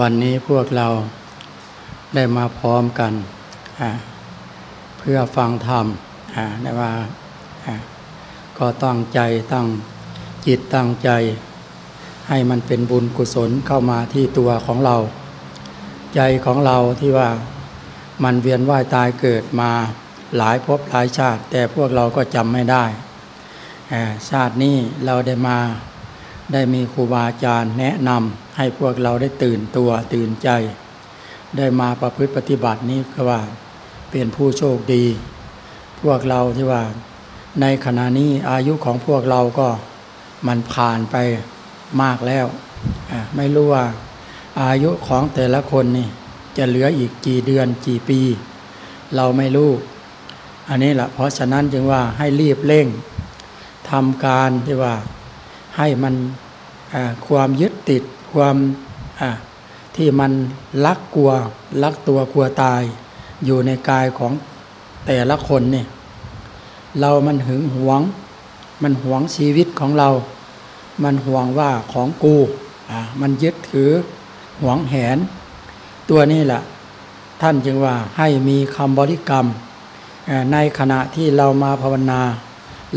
วันนี้พวกเราได้มาพร้อมกัน เพื่อฟังธรรมได้ว่าก็ตั้งใจตั้งจิตตั้งใจ ให้มันเป็นบุญกุศลเข้ามาที่ตัวของเรา ใจของเราที่ว่ามันเวียนว่ายตายเกิดมาหลายภพหลายชาติ แต่พวกเราก็จำไม่ได้ชาตินี้เราได้มาได้มีครูบาอาจารย์แนะนำ ให้พวกเราได้ตื่นตัวตื่นใจ ได้มาประพฤติปฏิบัตินี้ก็ว่าเป็นผู้โชคดี พวกเราที่ว่า ในขณะนี้อายุของพวกเราก็มันผ่านไปมากแล้ว ไม่รู้ว่าอายุของแต่ละคนนี่จะเหลืออีกกี่เดือนกี่ปี เราไม่รู้ อันนี้แหละเพราะฉะนั้นจึงว่าให้รีบเร่งทำการที่ว่าให้มันความยึดติด ความที่มันลักกลัวลักตัวกลัวตาย อยู่ในกายของแต่ละคนเนี่ยเรามันหึงหวง มันหวงชีวิตของเรา มันหวงว่าของกูมันยึดถือหวงแหน ตัวนี้แหละท่านจึงว่าให้มีคำบริกรรม ในขณะที่เรามาภาวนา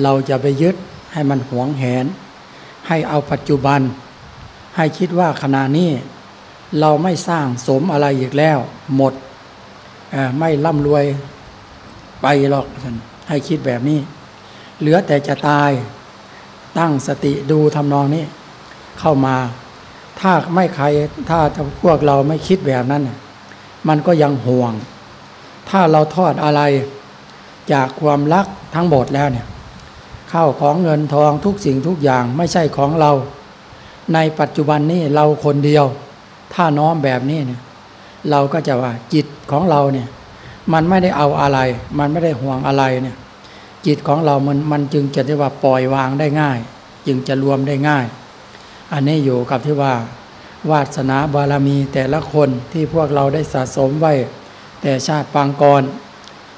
เราจะไปยึดให้มันหวงแหน ให้เอาปัจจุบัน ให้คิดว่าขณะนี้เราไม่สร้างสมอะไรอีกแล้ว หมดไม่ร่ำรวยไปหรอกให้คิดแบบนี้ เหลือแต่จะตายตั้งสติดูทำนองนี้ เข้ามา ถ้าไม่ใครถ้าพวกเราไม่คิดแบบนั้น มันก็ยังห่วง ถ้าเราทอดอะไรจากความรักทั้งหมดแล้วเนี่ยข้าวของเงินทองทุกสิ่งทุกอย่างไม่ใช่ของเรา ในปัจจุบันนี้เราคนเดียว ถ้าน้อมแบบนี้เนี่ยเราก็จะว่าจิตของเราเนี่ยมันไม่ได้เอาอะไร มันไม่ได้ห่วงอะไรเนี่ยจิตของเรามันมันจึงจะได้ว่าปล่อยวางได้ง่าย จึงจะรวมได้ง่าย อันนี้อยู่กับที่ว่าวาสนาบารมีแต่ละคนที่พวกเราได้สะสมไว้ แต่ชาติปางกร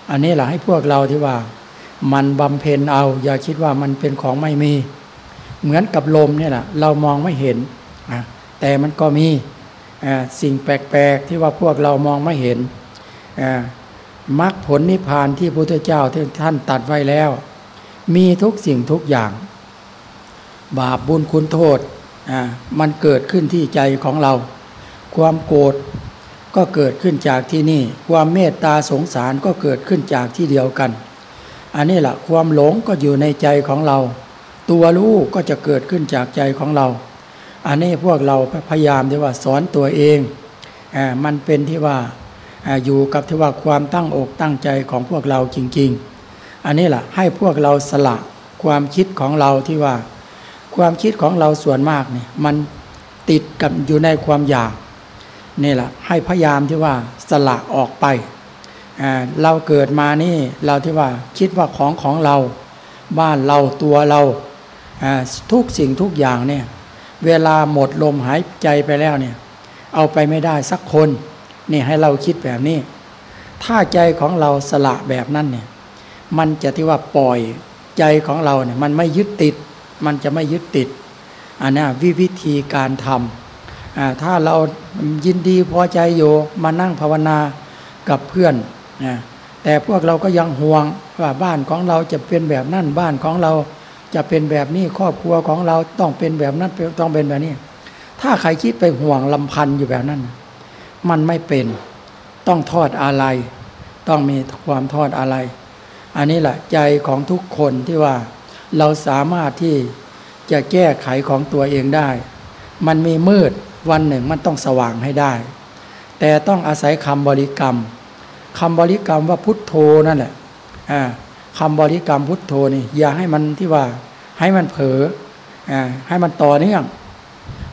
อันนี้แหละให้พวกเราที่ว่า มันบำเพ็ญเอา อย่าคิดว่ามันเป็นของไม่มี เหมือนกับลมเนี่ยแหละเรามองไม่เห็นแต่มันก็มีสิ่งแปลกๆที่ว่าพวกเรามองไม่เห็นมรรคผลนิพพานที่พระพุทธเจ้าที่ท่านตัดไว้แล้ว มีทุกสิ่งทุกอย่าง บาปบุญคุณโทษมันเกิดขึ้นที่ใจของเรา ความโกรธก็เกิดขึ้นจากที่นี่ ความเมตตาสงสารก็เกิดขึ้นจากที่เดียวกัน อันนี้แหละความหลงก็อยู่ในใจของเรา ตัวรู้ก็จะเกิดขึ้นจากใจของเรา อันนี้พวกเราพยายามที่ว่าสอนตัวเองอมันเป็นที่ว่าอยู่กับที่ว่าความตั้งอกตั้งใจของพวกเราจริง ๆ อันนี้แหละให้พวกเราสละความคิดของเราที่ว่า ความคิดของเราส่วนมากเนี่ยมันติดกับอยู่ในความอยากนี่แหละให้พยายามที่ว่าสละออกไปเราเกิดมานี่เราที่ว่าคิดว่าของของเรา บ้านเราตัวเรา ทุกสิ่งทุกอย่างเนี่ยเวลาหมดลมหายใจไปแล้วเนี่ยเอาไปไม่ได้สักคนนี่ให้เราคิดแบบนี้ ถ้าใจของเราสละแบบนั้นเนี่ยมันจะที่ว่าปล่อยใจของเราเนี่ยมันไม่ยึดติด มันจะไม่ยึดติดอันนี้วิวิธีการทำถ้าเรายินดีพอใจอยู่มานั่งภาวนากับเพื่อนนะแต่พวกเราก็ยังห่วงว่าบ้านของเราจะเป็นแบบนั้นบ้านของเรา จะเป็นแบบนี้ครอบครัวของเราต้องเป็นแบบนั้นต้องเป็นแบบนี้ ถ้าใครคิดไปห่วงลำพันอยู่แบบนั้น มันไม่เป็น ต้องทอดอะไร ต้องมีความทอดอะไร อันนี้แหละใจของทุกคนที่ว่าเราสามารถที่จะแก้ไขของตัวเองได้ มันมีมืดวันหนึ่งมันต้องสว่างให้ได้ แต่ต้องอาศัยคำบริกรรมคำบริกรรมว่าพุทโธนั่นแหละอ่า คำบริกรรมพุทโธนี่ อย่าให้มันที่ว่าให้มันเผลอให้มันต่อเนื่อง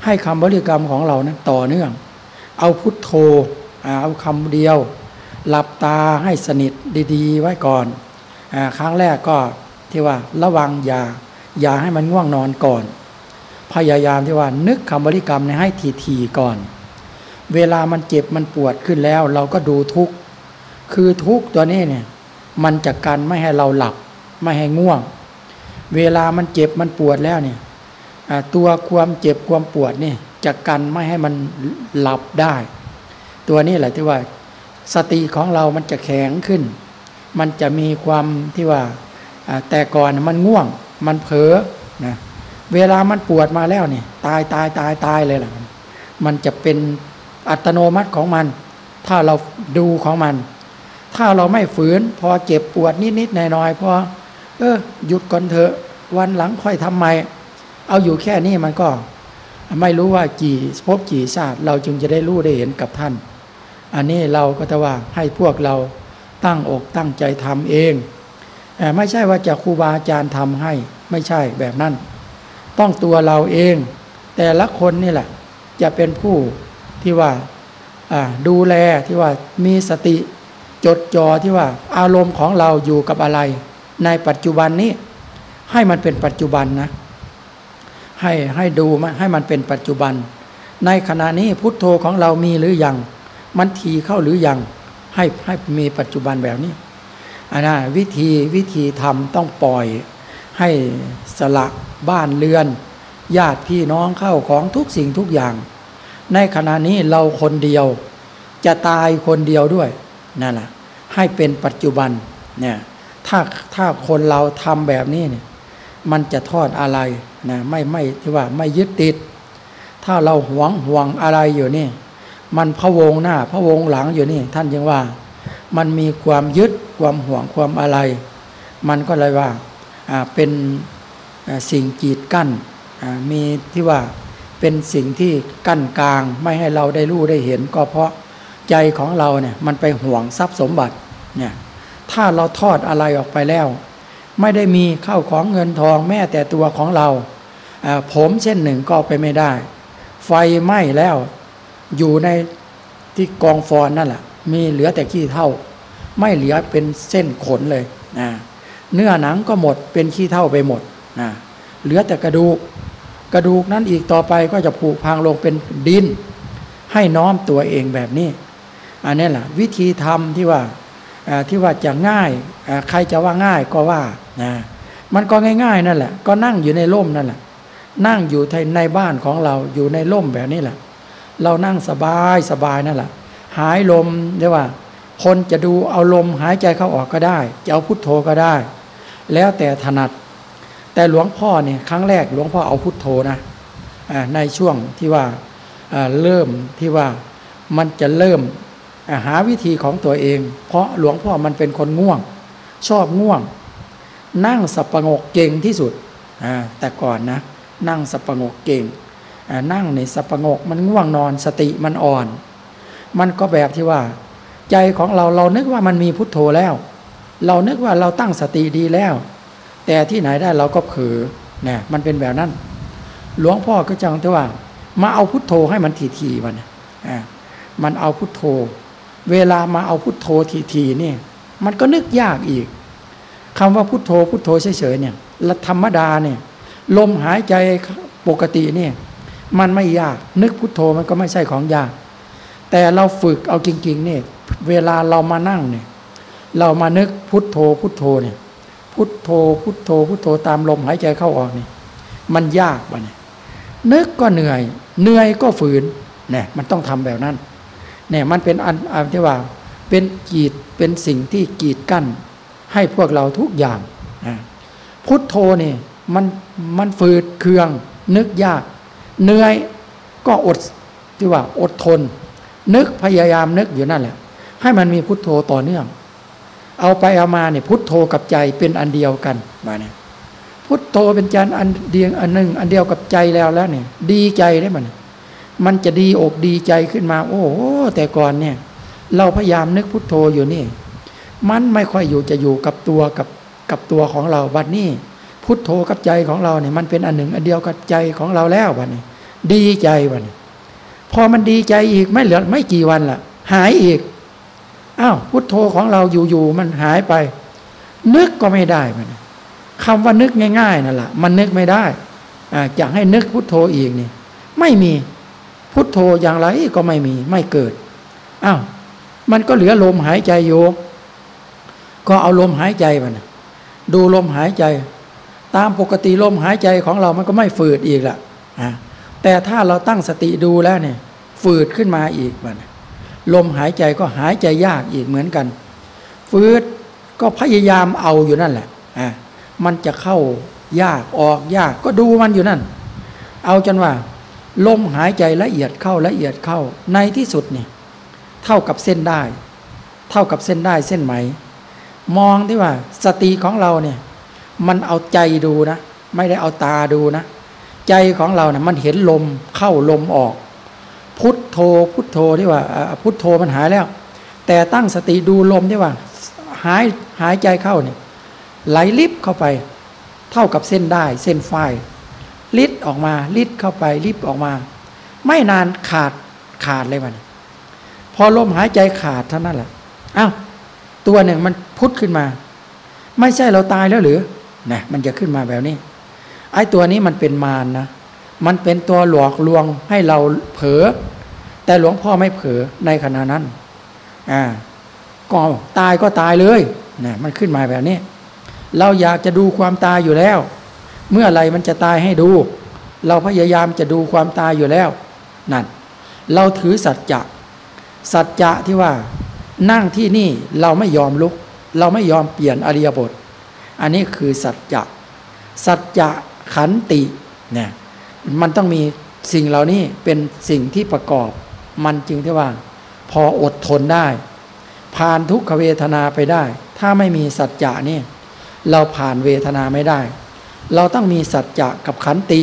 ให้คำบริกรรมของเรานั้นต่อเนื่อง เอาพุทโธเอาคำเดียว หลับตาให้สนิทดีๆ ไว้ก่อนอครั้งแรกก็ที่ว่าระวังอย่าอย่าให้มันง่วงนอนก่อน พยายามที่ว่านึกคำบริกรรมให้ทีๆก่อน เวลามันเจ็บมันปวดขึ้นแล้ว เราก็ดูทุกข์คือทุกข์ตัวนี้เนี่ย มันจะกันไม่ให้เราหลับ ไม่ให้ง่วง เวลามันเจ็บมันปวดแล้วเนี่ยตัวความเจ็บความปวดนี่จะกันไม่ให้มันหลับได้ ตัวนี้แหละที่ว่าสติของเรามันจะแข็งขึ้น มันจะมีความที่ว่าแต่ก่อนมันง่วง มันเผลอนะเวลามันปวดมาแล้วเนี่ยตายตายตายตายเลยล่ะมันจะเป็นอัตโนมัติของมัน ถ้าเราดูของมัน ถ้าเราไม่ฝืน พอเจ็บปวดนิดๆหน่อยๆพอเออหยุดก่อนเถอะ วันหลังค่อยทำใหม่เอาอยู่แค่นี้มันก็ ไม่รู้ว่ากี่พบกี่ชาติเราจึงจะได้รู้ได้เห็นกับท่าน อันนี้เราก็จะว่าให้พวกเราตั้งอกตั้งใจทำเองไม่ใช่ว่าจะครูบาอาจารย์ทำให้ไม่ใช่แบบนั้น ต้องตัวเราเอง แต่ละคนนี่แหละ จะเป็นผู้ที่ว่าดูแลที่ว่ามีสติ จดจ่อที่ว่า อารมณ์ของเราอยู่กับอะไร ในปัจจุบันนี้ ให้มันเป็นปัจจุบันนะให้ให้ดูมาให้มันเป็นปัจจุบัน ในขณะนี้พุทโธของเรามีหรือยัง มันทีเข้าหรือยัง ให้ให้มีปัจจุบันแบบนี้อันนั้นวิธีวิธีทำต้องปล่อย ให้สละบ้านเรือน ญาติพี่น้องเข้าของทุกสิ่งทุกอย่าง ในขณะนี้เราคนเดียว จะตายคนเดียวด้วย นั่นแหละให้เป็นปัจจุบันเนี่ยถ้าถ้าคนเราทำแบบนี้เนี่ยมันจะทอดอะไรนะไม่ไม่ที่ว่าไม่ยึดติด ถ้าเราหวงห่วงอะไรอยู่นี่ มันพะวงหน้าพะวงหลังอยู่นี่ ท่านยังว่า มันมีความยึดความห่วงความอะไร มันก็เลยว่าเป็นสิ่งกีดกั้นมีที่ว่าเป็นสิ่งที่กั้นกลาง ไม่ให้เราได้รู้ได้เห็นก็เพราะ ใจของเราเนี่ยมันไปห่วงทรัพย์สมบัติเนี่ยถ้าเราทอดอะไรออกไปแล้ว ไม่ได้มีเข้าของเงินทองแม้แต่ตัวของเรา ผมเช่นหนึ่งก็ไปไม่ได้ ไฟไหม้แล้วอยู่ในที่กองฟอนนั่นแหละมีเหลือแต่ขี้เท่า ไม่เหลือเป็นเส้นขนเลยนะเนื้อหนังก็หมดเป็นขี้เท่าไปหมดนะเหลือแต่กระดูก กระดูกนั้นอีกต่อไปก็จะผุพังลงเป็นดิน ให้น้อมตัวเองแบบนี้ อันนี้แหละวิธีทำที่ว่าที่ว่าจะง่ายใครจะว่าง่ายก็ว่านะมันก็ง่ายๆนั่นแหละ ก็นั่งอยู่ในร่มนั่นแหละ นั่งอยู่ในบ้านของเราอยู่ในร่มแบบนี้แหละ เรานั่งสบายสบายนั่นแหละ หายลมเรียกว่า คนจะดูเอาลมหายใจเข้าออกก็ได้ จะเอาพุทโธก็ได้ แล้วแต่ถนัด แต่หลวงพ่อเนี่ยครั้งแรกหลวงพ่อเอาพุทโธนะในช่วงที่ว่าเริ่มที่ว่ามันจะเริ่ม หาวิธีของตัวเอง เพราะหลวงพ่อมันเป็นคนง่วง ชอบง่วง นั่งสับประงกเก่งที่สุดแต่ก่อนนะ นั่งสับประงกเก่งนั่งในสับประงกมันง่วงนอนสติมันอ่อน มันก็แบบที่ว่า ใจของเราเรานึกว่ามันมีพุทโธแล้ว เรานึกว่าเราตั้งสติดีแล้ว แต่ที่ไหนได้เราก็เผลอเนี่ยมันเป็นแบบนั้น หลวงพ่อก็จังที่ว่า มาเอาพุทโธให้มันทีๆมันมันเอาพุทโธ เวลามาเอาพุทโธทีๆนี่มันก็นึกยากอีกคำว่าพุทโธพุทโธเฉยๆเนี่ยละธรรมดาเนี่ยลมหายใจปกติเนี่ยมันไม่ยาก นึกพุทโธมันก็ไม่ใช่ของยาก แต่เราฝึกเอาจริงๆเนี่ยเวลาเรามานั่งเนี่ยเรามานึกพุทโธพุทโธเนี่ยพุทโธพุทโธพุทโธตามลมหายใจเข้าออกนี่มันยากปะเนี่ยนึกก็เหนื่อย เหนื่อยก็ฝืนเนี่ยมันต้องทำแบบนั้น เนี่ยมันเป็นอันอันที่ว่าเป็นกีดเป็นสิ่งที่กีดกั้น ให้พวกเราทุกอย่างพุทโธนี่มันมันฝืดเคือง นึกยากเหนื่อยก็อดที่ว่าอดทน นึกพยายามนึกอยู่นั่นแหละ ให้มันมีพุทโธต่อเนื่อง เอาไปเอามาเนี่ยพุทโธกับใจเป็นอันเดียวกันมาเนี่ยพุทโธเป็นจานอันเดียงอันหนึ่งอันเดียวกับใจแล้วแล้วเนี่ยดีใจได้มัน มันจะดีอกดีใจขึ้นมา โอ้แต่ก่อนเนี่ย เราพยายามนึกพุทโธอยู่นี่ มันไม่ค่อยอยู่จะอยู่กับตัวกับกับตัวของเราบัดนี้พุทโธกับใจของเราเนี่ยมันเป็นอันหนึ่งอันเดียวกับใจของเราแล้วบัดนี้ ดีใจบัดนี้พอมันดีใจอีกไม่เหลือไม่กี่วันละหายอีกอ้าวพุทโธของเราอยู่ๆมันหายไป นึกก็ไม่ได้บัดนี้คำว่านึกง่ายๆนั่นแหละมันนึกไม่ได้อ่าอยากให้นึกพุทโธอีกนี่ ไม่มี พุทโธอย่างไรก็ไม่มีไม่เกิดอ้าวมันก็เหลือลมหายใจอยู่ก็เอาลมหายใจมันดูลมหายใจ ตามปกติลมหายใจของเรามันก็ไม่ฝืดอีกละ่ะแแต่ถ้าเราตั้งสติดูแล้วเนี่ย ฝืดขึ้นมาอีกมันลมหายใจก็หายใจยากอีกเหมือนกัน ฝืดก็พยายามเอาอยู่นั่นแหละอะมันจะเข้ายากออกยากก็ดูมันอยู่นั่น เอาจนว่า ลมหายใจละเอียดเข้าละเอียดเข้าในที่สุดเนี่ยเท่ากับเส้นได้ เท่ากับเส้นได้เส้นไหม มองที่ว่าสติของเราเนี่ยมันเอาใจดูนะ ไม่ได้เอาตาดูนะ ใจของเราเนี่ยมันเห็นลมเข้าลมออก พุทโธพุทโธที่ว่าพุทโธมันหายแล้ว แต่ตั้งสติดูลมที่ว่าหายหายใจเข้าเนี่ยไหลลิบเข้าไป เท่ากับเส้นได้เส้นไฟ ลิดออกมาลิดเข้าไปลิบออกมา ไม่นานขาดขาดเลยมัน พอลมหายใจขาดเท่านั้นแหละอ้าวตัวหนึ่งมันพุทธขึ้นมา ไม่ใช่เราตายแล้วหรือนะมันจะขึ้นมาแบบนี้ ไอ้ตัวนี้มันเป็นมารนนะมันเป็นตัวหลอกลวงให้เราเผลอแต่หลวงพ่อไม่เผลอในขณะนั้นอ่าก็ตายก็ตายเลยนะมันขึ้นมาแบบนี้ เราอยากจะดูความตายอยู่แล้ว เมื่อไรมันจะตายให้ดู เราพยายามจะดูความตายอยู่แล้วนั่นเราถือสัจจะสัจจะที่ว่า นั่งที่นี่เราไม่ยอมลุก เราไม่ยอมเปลี่ยนอริยบท อันนี้คือสัจจะสัจจะขันติเนี่ยมันต้องมีสิ่งเหล่านี้เป็นสิ่งที่ประกอบมันจึงที่ว่า พออดทนได้ ผ่านทุกขเวทนาไปได้ ถ้าไม่มีสัจจะนี่เราผ่านเวทนาไม่ได้ เราต้องมีสัจจะกับขันติ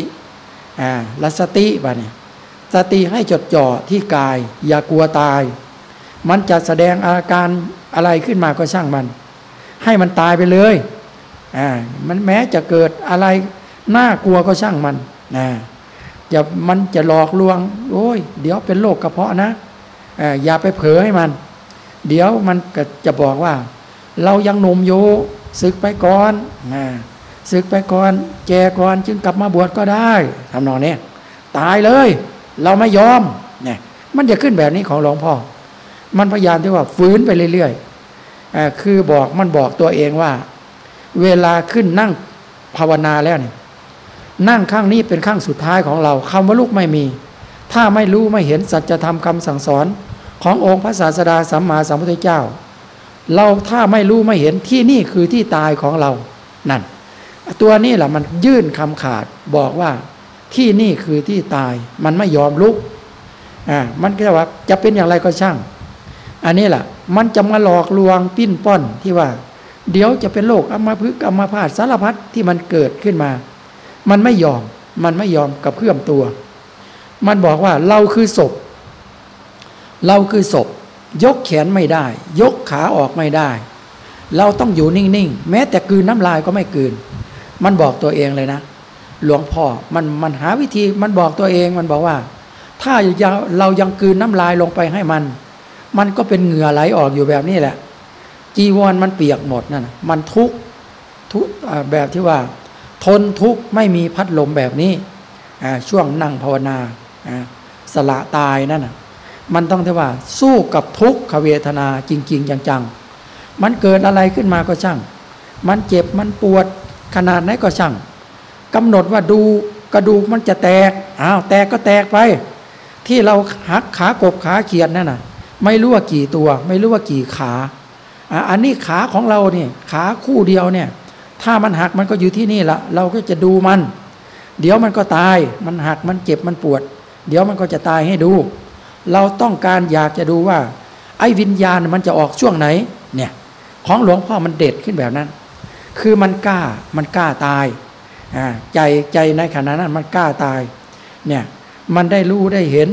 อ่าและสติบ่เนี่ยสติให้จดจ่อที่กาย อย่ากลัวตาย มันจะแสดงอาการอะไรขึ้นมาก็ช่างมัน ให้มันตายไปเลยอ่ามันแม้จะเกิดอะไรน่ากลัวก็ช่างมันนะจะมันจะหลอกลวง โอ้ย เดี๋ยวเป็นโรคกระเพาะนะอ่าอย่าไปเผลอให้มัน เดี๋ยวมันจะบอกว่า เรายังหนุ่มอยู่ศึกไปก่อนอ่า ศึกไปก่อน แก่ก่อนจึงกลับมาบวชก็ได้ทำนองนี้ตายเลย เราไม่ยอมเนี่ยมันจะขึ้นแบบนี้ของหลวงพ่อ มันพยายามที่ว่าฟื้นไปเรื่อยๆคือบอกมันบอกตัวเองว่า เวลาขึ้นนั่งภาวนาแล้วเนี่ยนั่งข้างนี้เป็นข้างสุดท้ายของเราคำว่าลูกไม่มี ถ้าไม่รู้ไม่เห็นสัจธรรมคำสั่งสอน ขององค์พระศาสดาสัมมาสัมพุทธเจ้า เราถ้าไม่รู้ไม่เห็นที่นี่คือที่ตายของเรานั่น ตัวนี้แหละมันยื่นคำขาดบอกว่าที่นี่คือที่ตายมันไม่ยอมลุกอ่ามันก็ว่าจะเป็นอย่างไรก็ช่าง อันนี้แหละมันจะมาหลอกลวงปิ้นป้อนที่ว่า เดี๋ยวจะเป็นโรคอัมาพึกอัมาพาดสารพัดที่มันเกิดขึ้นมา มันไม่ยอมมันไม่ยอมกับเพื่อมตัว มันบอกว่าเราคือศพ เราคือศพ ยกแขนไม่ได้ ยกขาออกไม่ได้ เราต้องอยู่นิ่งๆ แม้แต่กืนน้ำลายก็ไม่กืน มันบอกตัวเองเลยนะ หลวงพ่อมันมันหาวิธีมันบอกตัวเองมันบอกว่า ถ้าเรายังกืนน้ำลายลงไปให้มัน มันก็เป็นเหงื่อไหลออกอยู่แบบนี้แหละ จีวรมันเปียกหมดนั่นมันทุกทุกแบบที่ว่า ทนทุกข์ไม่มีพัดลมแบบนี้ช่วงนั่งภาวนาสละตายนั่นมันต้องที่ว่า สู้กับทุกขเวทนาจริง ๆ จังๆมันเกิดอะไรขึ้นมาก็ช่าง มันเจ็บมันปวด ขนาดไหนก็ช่างกำหนดว่าดูกระดูกมันจะแตกอ้าวแตกก็แตกไป ที่เราหักขากบขาเขียนนั่นน่ะ ไม่รู้ว่ากี่ตัว ไม่รู้ว่ากี่ขาอันนี้ขาของเราเนี่ยขาคู่เดียวเนี่ย ถ้ามันหักมันก็อยู่ที่นี่ละเราก็จะดูมัน เดี๋ยวมันก็ตาย มันหักมันเจ็บมันปวด เดี๋ยวมันก็จะตายให้ดู เราต้องการอยากจะดูว่า ไอ้วิญญาณมันจะออกช่วงไหน เนี่ย ของหลวงพ่อมันเด็ดขึ้นแบบนั้น คือมันกล้ามันกล้าตายใจใจในขณะนั้นมันกล้าตายเนี่ยมันได้รู้ได้เห็น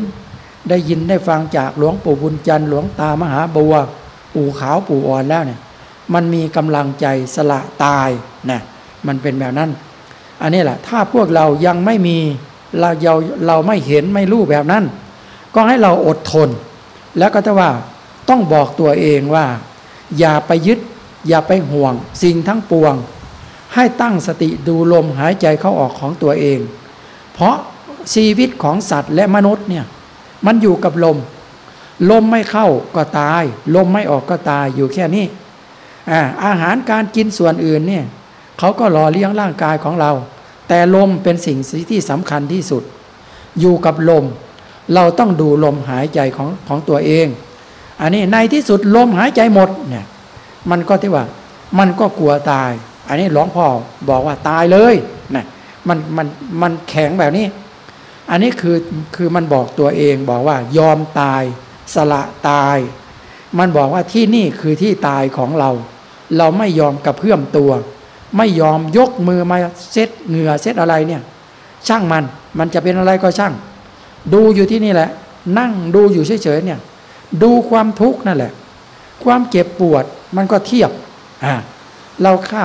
ได้ยินได้ฟังจากหลวงปู่บุญจันทร์หลวงตามหาบัว ปู่ขาวปู่อ่อนแล้วเนี่ยมันมีกำลังใจสละตายนะมันเป็นแบบนั้น อันนี้แหละถ้าพวกเรายังไม่มีเราเราเราไม่เห็นไม่รู้แบบนั้น ก็ให้เราอดทน แล้วก็ถ้าว่าต้องบอกตัวเองว่า อย่าไปยึด อย่าไปห่วงสิ่งทั้งปวง ให้ตั้งสติดูลมหายใจเข้าออกของตัวเอง เพราะชีวิตของสัตว์และมนุษย์เนี่ยมันอยู่กับลม ลมไม่เข้าก็ตาย ลมไม่ออกก็ตายอยู่แค่นี้อาหารการกินส่วนอื่นเนี่ยเขาก็หล่อเลี้ยงร่างกายของเรา แต่ลมเป็นสิ่งที่สำคัญที่สุด อยู่กับลม เราต้องดูลมหายใจของของตัวเอง อันนี้ในที่สุดลมหายใจหมดเนี่ย มันก็ที่ว่า มันก็กลัวตาย อันนี้หลวงพ่อบอกว่าตายเลยนะมันมันมันแข็งแบบนี้ อันนี้คือคือมันบอกตัวเองบอกว่ายอมตาย สละตาย มันบอกว่าที่นี่คือที่ตายของเรา เราไม่ยอมกระเพื่อมตัว ไม่ยอมยกมือมาเซ็ตเหงื่อเซ็ตอะไรเนี่ย ช่างมันมันจะเป็นอะไรก็ช่าง ดูอยู่ที่นี่แหละ นั่งดูอยู่เฉยๆเนี่ย ดูความทุกข์นั่นแหละ ความเจ็บปวด มันก็เทียบเราฆ่า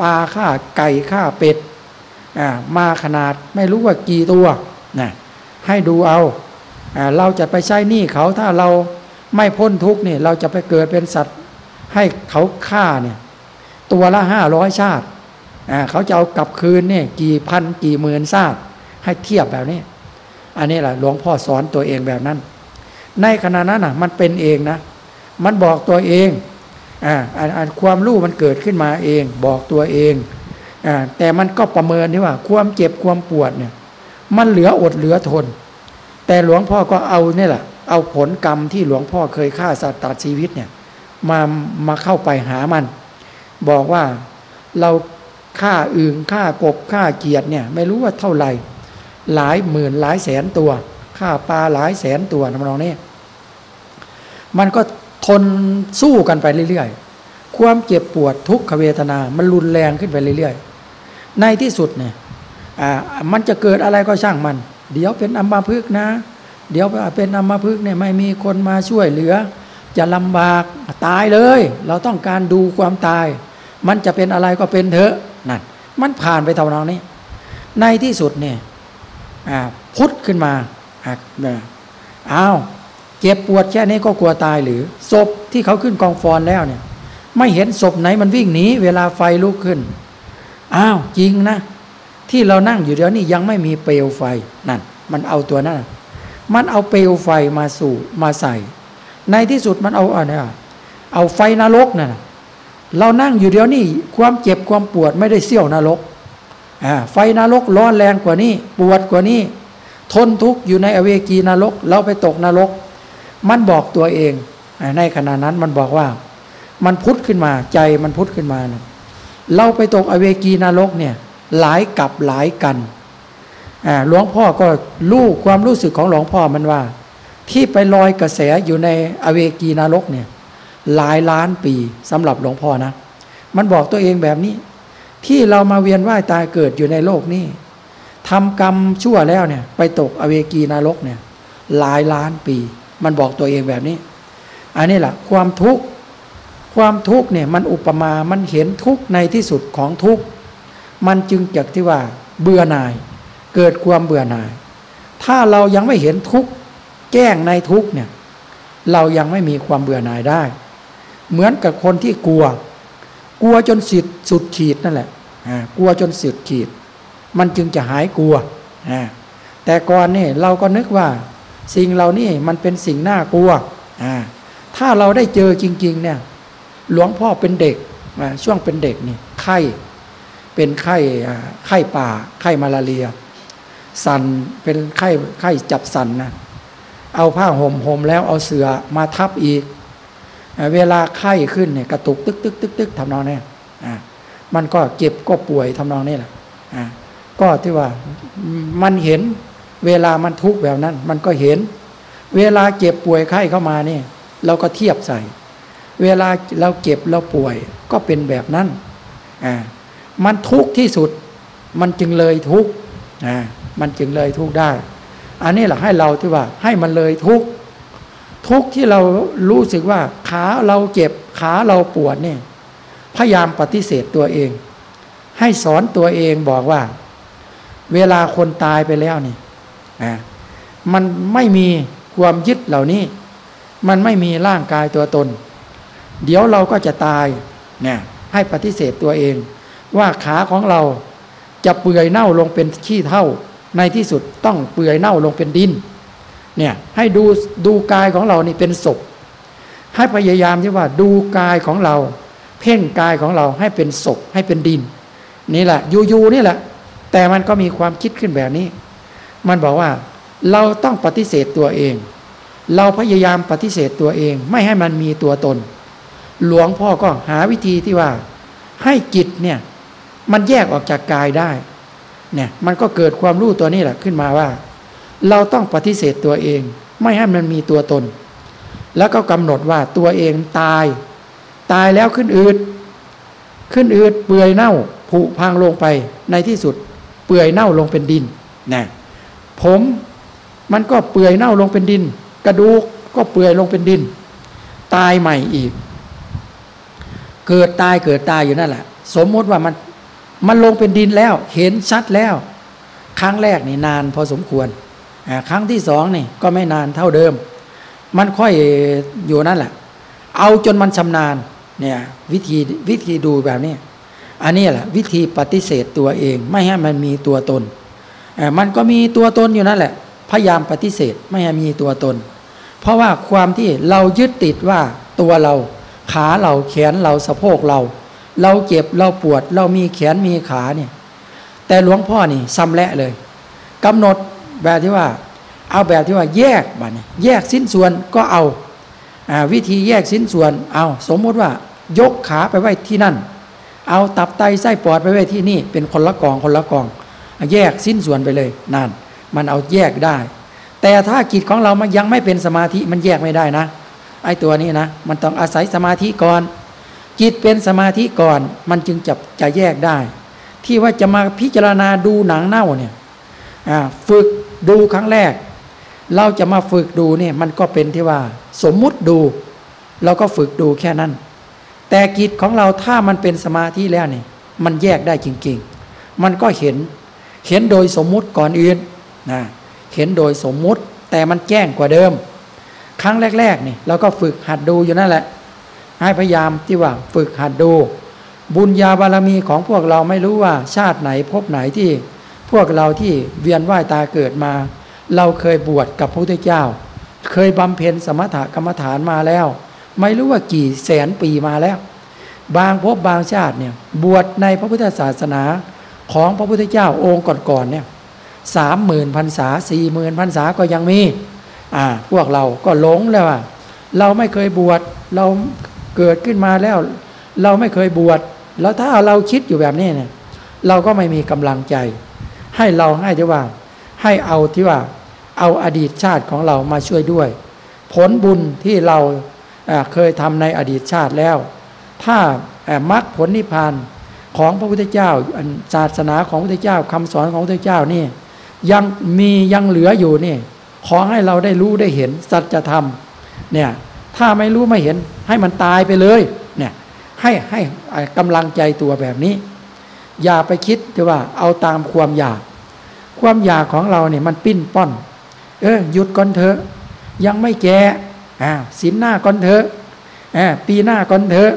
ปลาฆ่าไก่ฆ่าเป็ดมาขนาดไม่รู้ว่ากี่ตัวนะให้ดูเอาเราจะไปใช้หนี้เขาถ้าเราไม่พ้นทุกข์เนี่ยเราจะไปเกิดเป็นสัตว์ให้เขาฆ่าเนี่ยตัวละห้าร้อยชาติเขาจะเอากลับคืนเนี่ยกี่พันกี่หมื่นชาติให้เทียบแบบนี้ อันนี้แหละหลวงพ่อสอนตัวเองแบบนั้น ในขณะนั้นอะมันเป็นเองนะ มันบอกตัวเอง ความรู้มันเกิดขึ้นมาเอง บอกตัวเองอ่าแต่มันก็ประเมินที่ว่า ความเจ็บความปวดเนี่ย มันเหลืออดเหลือทน แต่หลวงพ่อก็เอาเนี่ยแหละเอาผลกรรมที่หลวงพ่อเคยฆ่าสัตว์ตัดชีวิตเนี่ย มามาเข้าไปหามัน บอกว่าเราฆ่าอึงฆ่ากบฆ่าเกียดเนี่ย ไม่รู้ว่าเท่าไหร่หลายหมื่นหลายแสนตัวฆ่าปลาหลายแสนตัวนะน้องนี่มันก็ ทนสู้กันไปเรื่อยๆ ความเจ็บปวดทุกขเวทนา มันรุนแรงขึ้นไปเรื่อยๆ ในที่สุดเนี่ยมันจะเกิดอะไรก็ช่างมัน เดี๋ยวเป็นอัมพฤกษ์นะ เดี๋ยวเป็นอัมพฤกษ์เนี่ยไม่มีคนมาช่วยเหลือ จะลำบากตายเลย เราต้องการดูความตาย มันจะเป็นอะไรก็เป็นเถอะนั่นมันผ่านไปเท่านั้นนี้ ในที่สุดเนี่ยพุทธขึ้นมาอ้าว เจ็บปวดแค่นี้ก็กลัวตายหรือศพที่เขาขึ้นกองฟอนแล้วเนี่ย ไม่เห็นศพไหนมันวิ่งหนีเวลาไฟลุกขึ้นอ้าวจริงนะ ที่เรานั่งอยู่เดี๋ยวนี้ยังไม่มีเปลวไฟนั่นมันเอาตัวนั้นมันเอาเปลวไฟมาสู่มาใส่ ในที่สุดมันเอาอะไรเอาไฟนรกนั่นเรานั่งอยู่เดี๋ยวนี้ความเจ็บความปวดไม่ได้เสี้ยวนรกไฟนรกร้อนแรงกว่านี้ ปวดกว่านี้ ทนทุกข์อยู่ในอเวกีนรก เราไปตกนรก มันบอกตัวเอง ในขณะนั้นมันบอกว่า มันพุทธขึ้นมาใจมันพุทธขึ้นมานะเราไปตกอเวกีนรกเนี่ย หลายกับหลายกันหลวงพ่อก็รู้ความรู้สึกของหลวงพ่อมันว่า ที่ไปลอยกระแสอยู่ในอเวกีนรกเนี่ย หลายล้านปีสำหรับหลวงพ่อนะ มันบอกตัวเองแบบนี้ ที่เรามาเวียนว่ายตายเกิดอยู่ในโลกนี้ทำกรรมชั่วแล้วเนี่ย ไปตกอเวกีนรกเนี่ย หลายล้านปี มันบอกตัวเองแบบนี้ อันนี้แหละความทุกข์ความทุกข์เนี่ยมันอุปมา มันเห็นทุกข์ในที่สุดของทุกข์มันจึงจากที่ว่าเบื่อหน่าย เกิดความเบื่อหน่าย ถ้าเรายังไม่เห็นทุกข์แจ้งในทุกข์เนี่ยเรายังไม่มีความเบื่อหน่ายได้ เหมือนกับคนที่กลัว กลัวจนสุดสุดขีดนั่นแหละกลัวจนสุดขีด มันจึงจะหายกลัวแต่ก่อนนี่เราก็นึกว่า สิ่งเหล่านี้มันเป็นสิ่งน่ากลัวอ่าถ้าเราได้เจอจริง ๆ เนี่ย หลวงพ่อเป็นเด็กช่วงเป็นเด็กนี่ไข้เป็นไข้ไข้ป่า ไข้มาลาเรีย สันเป็นไข้ไข้จับสันนะเอาผ้าห่มห่มแล้วเอาเสือมาทับอีก เวลาไข้ขึ้นเนี่ยกระตุกตึกตึกตึกตึกทำนองนี้อ่ามันก็เจ็บก็ป่วยทำนองนี้แหละอ่าก็ที่ว่ามันเห็น เวลามันทุกข์แบบนั้น มันก็เห็น เวลาเจ็บป่วยไข้เข้ามาเนี่ยเราก็เทียบใส่ เวลาเราเจ็บเราป่วยก็เป็นแบบนั้นอ่ามันทุกข์ที่สุด มันจึงเลยทุกข์อ่ามันจึงเลยทุกข์ได้ อันนี้แหละให้เราที่ว่า ให้มันเลยทุกข์ทุกข์ที่เรารู้สึกว่าขาเราเจ็บขาเราปวดเนี่ยพยายามปฏิเสธตัวเอง ให้สอนตัวเองบอกว่า เวลาคนตายไปแล้วนี่ มันไม่มีความยึดเหล่านี้ มันไม่มีร่างกายตัวตน เดี๋ยวเราก็จะตายเนี่ยให้ปฏิเสธตัวเอง ว่าขาของเราจะเปื่อยเน่าลงเป็นขี้เท่า ในที่สุดต้องเปื่อยเน่าลงเป็นดินเนี่ยให้ดูดูกายของเรานี่เป็นศพ ให้พยายามที่ว่าดูกายของเรา เพ่งกายของเราให้เป็นศพให้เป็นดิน นี่แหละยูยูนี่แหละ แต่มันก็มีความคิดขึ้นแบบนี้ มันบอกว่า เราต้องปฏิเสธตัวเอง เราพยายามปฏิเสธตัวเอง ไม่ให้มันมีตัวตน หลวงพ่อก็หาวิธีที่ว่า ให้จิตเนี่ย มันแยกออกจากกายได้ เนี่ย มันก็เกิดความรู้ตัวนี้แหละขึ้นมาว่า เราต้องปฏิเสธตัวเอง ไม่ให้มันมีตัวตน แล้วก็กำหนดว่าตัวเองตาย ตายแล้วขึ้นอืดขึ้นอืดเปื่อยเน่าผุพังลงไปในที่สุด เปื่อยเน่าลงเป็นดินนะ ผมมันก็เปื่อยเน่าลงเป็นดิน กระดูกก็เปื่อยลงเป็นดิน ตายใหม่อีก เกิดตายเกิดตายอยู่นั่นแหละ สมมติว่ามันมันลงเป็นดินแล้ว เห็นชัดแล้ว ครั้งแรกนี่นานพอสมควรครั้งที่สองนี่ก็ไม่นานเท่าเดิม มันค่อยอยู่นั่นแหละ เอาจนมันชำนาญเนี่ยวิธีวิธีดูแบบนี้ อันนี้แหละวิธีปฏิเสธตัวเองไม่ให้มันมีตัวตน มันก็มีตัวตนอยู่นั่นแหละ พยายามปฏิเสธไม่ให้มีตัวตน เพราะว่าความที่เรายึดติดว่าตัวเรา ขาเราแขนเราสะโพกเรา เราเจ็บเราปวด เรามีแขนมีขาเนี่ย แต่หลวงพ่อนี่ซ้ำและเลยกำหนดแบบที่ว่า เอาแบบที่ว่าแยกบัดแยกสิ้นส่วนก็เอาวิธีแยกสิ้นส่วนเอาสมมติว่ายกขาไปไว้ที่นั่น เอาตับไตไส้ปอดไปไว้ที่นี่เป็นคนละกองคนละกอง แยกสิ้นส่วนไปเลยนั่นมันเอาแยกได้ แต่ถ้าจิตของเรามันยังไม่เป็นสมาธิมันแยกไม่ได้นะไอ้ตัวนี้นะ มันต้องอาศัยสมาธิก่อน จิตเป็นสมาธิก่อน มันจึงจะจะแยกได้ ที่ว่าจะมาพิจารณาดูหนังเน่าเนี่ยฝึกดูครั้งแรก เราจะมาฝึกดูเนี่ยมันก็เป็นที่ว่า สมมุติดู เราก็ฝึกดูแค่นั้น แต่จิตของเราถ้ามันเป็นสมาธิแล้วเนี่ยมันแยกได้จริง ๆ มันก็เห็น เห็นโดยสมมุติก่อนอื่นนะเห็นโดยสมมุติแต่มันแจ้งกว่าเดิม ครั้งแรกๆนี่เราก็ฝึกหัดดูอยู่นั่นแหละ ให้พยายามที่ว่าฝึกหัดดู บุญญาบารมีของพวกเราไม่รู้ว่าชาติไหนพบไหนที่ พวกเราที่เวียนว่ายตาเกิดมา เราเคยบวชกับพระพุทธเจ้า เคยบำเพ็ญสมถกรรมฐานมาแล้ว ไม่รู้ว่ากี่แสนปีมาแล้ว บางพบบางชาติเนี่ยบวชในพระพุทธศาสนา ของพระพุทธเจ้าองค์ก่อนๆเนี่ยสามหมื่นพรรษาสี่หมื่นพรรษาก็ยังมีอ่าพวกเราก็หลงแล้วว่าเราไม่เคยบวชเราเกิดขึ้นมาแล้ว เราไม่เคยบวชแล้วถ้าเราคิดอยู่แบบนี้เนี่ยเราก็ไม่มีกำลังใจ ให้เราให้ที่ว่า ให้เอาที่ว่า เอาอดีตชาติของเรามาช่วยด้วย ผลบุญที่เราเคยทำในอดีตชาติแล้ว ถ้ามรรคผลนิพพาน ของพระพุทธเจ้าศาสนาของพระพุทธเจ้าคำสอนของพระพุทธเจ้านี่ยังมียังเหลืออยู่นี่ ขอให้เราได้รู้ได้เห็นสัจธรรมเนี่ยถ้าไม่รู้ไม่เห็นให้มันตายไปเลยเนี่ยให้ให้กำลังใจตัวแบบนี้ อย่าไปคิดที่ว่าเอาตามความอยาก ความอยากของเราเนี่ยมันปิ้นป้อน เออหยุดก่อนเถอะยังไม่แก่อ่าสินหน้าก่อนเถอะอ่าปีหน้าก่อนเถอะ